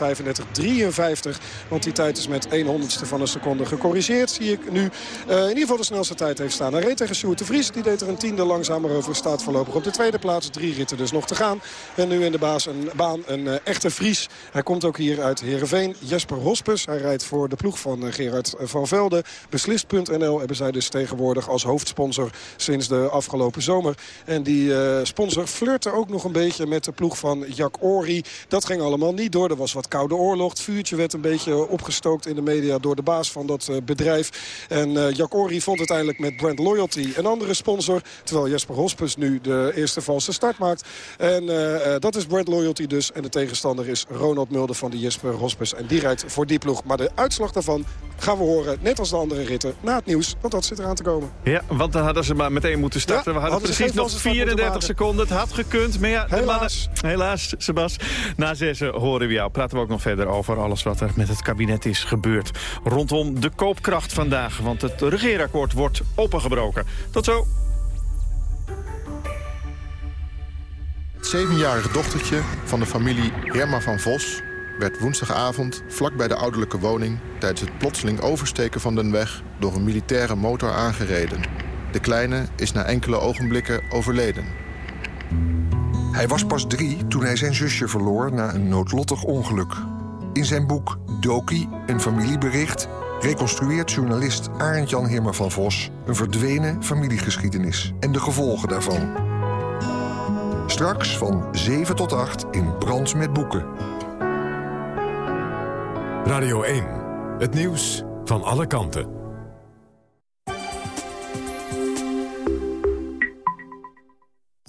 Want die tijd is met 1 honderdste van een seconde gecorrigeerd. Zie ik nu uh, in ieder geval de snelste tijd heeft staan. Hij reed tegen Sjoerd de Vries. Die deed er een tiende langzamer over. Staat voorlopig op de tweede plaats. Drie ritten dus nog te gaan. En nu in de baas een baan een uh, echte Vries. Hij komt ook hier uit Heerenveen. Jesper Hospes. Hij rijdt voor de ploeg van Gerard van Velde. Beslist.nl hebben zij dus tegenwoordig als hoofdsponsor sinds de afgelopen zomer. En die uh, sponsor flirte ook nog een beetje met de ploeg van Jack Ori. Dat ging allemaal niet door. Er was wat koude oorlog. Het vuurtje werd een beetje opgestookt in de media door de baas van dat uh, bedrijf. En uh, Jack Ori vond uiteindelijk met Brand Loyalty een andere sponsor. Terwijl Jesper Hospes nu de eerste valse start maakt. En dat is Brand Loyalty dus. En de tegenstander is Ronald Mulder van de Jesper Hospes. En die rijdt voor die ploeg. Maar de uitslag daarvan gaan we horen, net als de andere ritten, na het nieuws. Want dat zit eraan te komen. Ja, want dan hadden ze maar meteen moeten starten. Ja, we hadden, hadden precies nog 34 seconden. Het had gekund. Maar ja, helaas. Mannen, helaas, Sebas. Na zes horen we jou. Praten we ook nog verder over alles wat er met het kabinet is gebeurd. Rondom de koopkracht vandaag. Want het regeerakkoord wordt opengebroken. Tot zo. Het zevenjarige dochtertje van de familie Herma van Vos werd woensdagavond vlak bij de ouderlijke woning... tijdens het plotseling oversteken van den weg door een militaire motor aangereden. De kleine is na enkele ogenblikken overleden. Hij was pas drie toen hij zijn zusje verloor na een noodlottig ongeluk. In zijn boek Doki, een familiebericht... reconstrueert journalist Arend-Jan Himmer van Vos... een verdwenen familiegeschiedenis en de gevolgen daarvan. Straks van 7 tot 8 in Brand met Boeken. Radio 1. Het nieuws van alle kanten.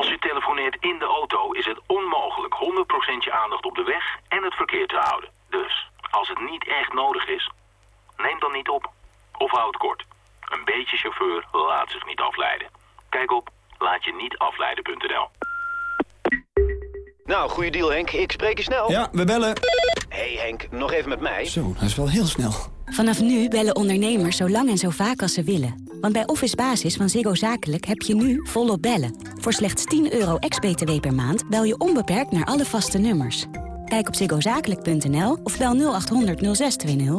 Als u telefoneert in de auto is het onmogelijk 100% je aandacht op de weg en het verkeer te houden. Dus, als het niet echt nodig is, neem dan niet op. Of houd kort. Een beetje chauffeur laat zich niet afleiden. Kijk op laatje-niet-afleiden.nl. Nou, goede deal Henk. Ik spreek je snel. Ja, we bellen. hey Henk, nog even met mij. Zo, dat is wel heel snel. Vanaf nu bellen ondernemers zo lang en zo vaak als ze willen. Want bij Office Basis van Ziggo Zakelijk heb je nu volop bellen. Voor slechts 10 euro ex-BTW per maand bel je onbeperkt naar alle vaste nummers. Kijk op ziggozakelijk.nl of bel 0800 0620.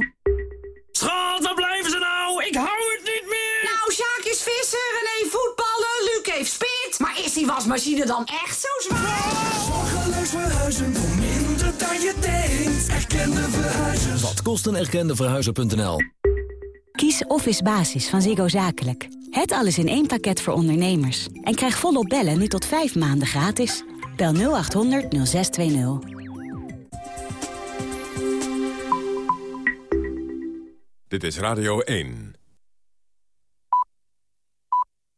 Schat, waar blijven ze nou? Ik hou het niet meer! Nou, Sjaak is visser, René voetballen, Luc heeft spit. Maar is die wasmachine dan echt zo zwaar? Verhuizen voor minder dan je denkt. Erkende verhuizers. Wat kost een erkende verhuizer.nl? Kies Office Basis van Ziggo Zakelijk. Het alles in één pakket voor ondernemers. En krijg volop bellen nu tot 5 maanden gratis. Bel 0800 0620. Dit is Radio 1.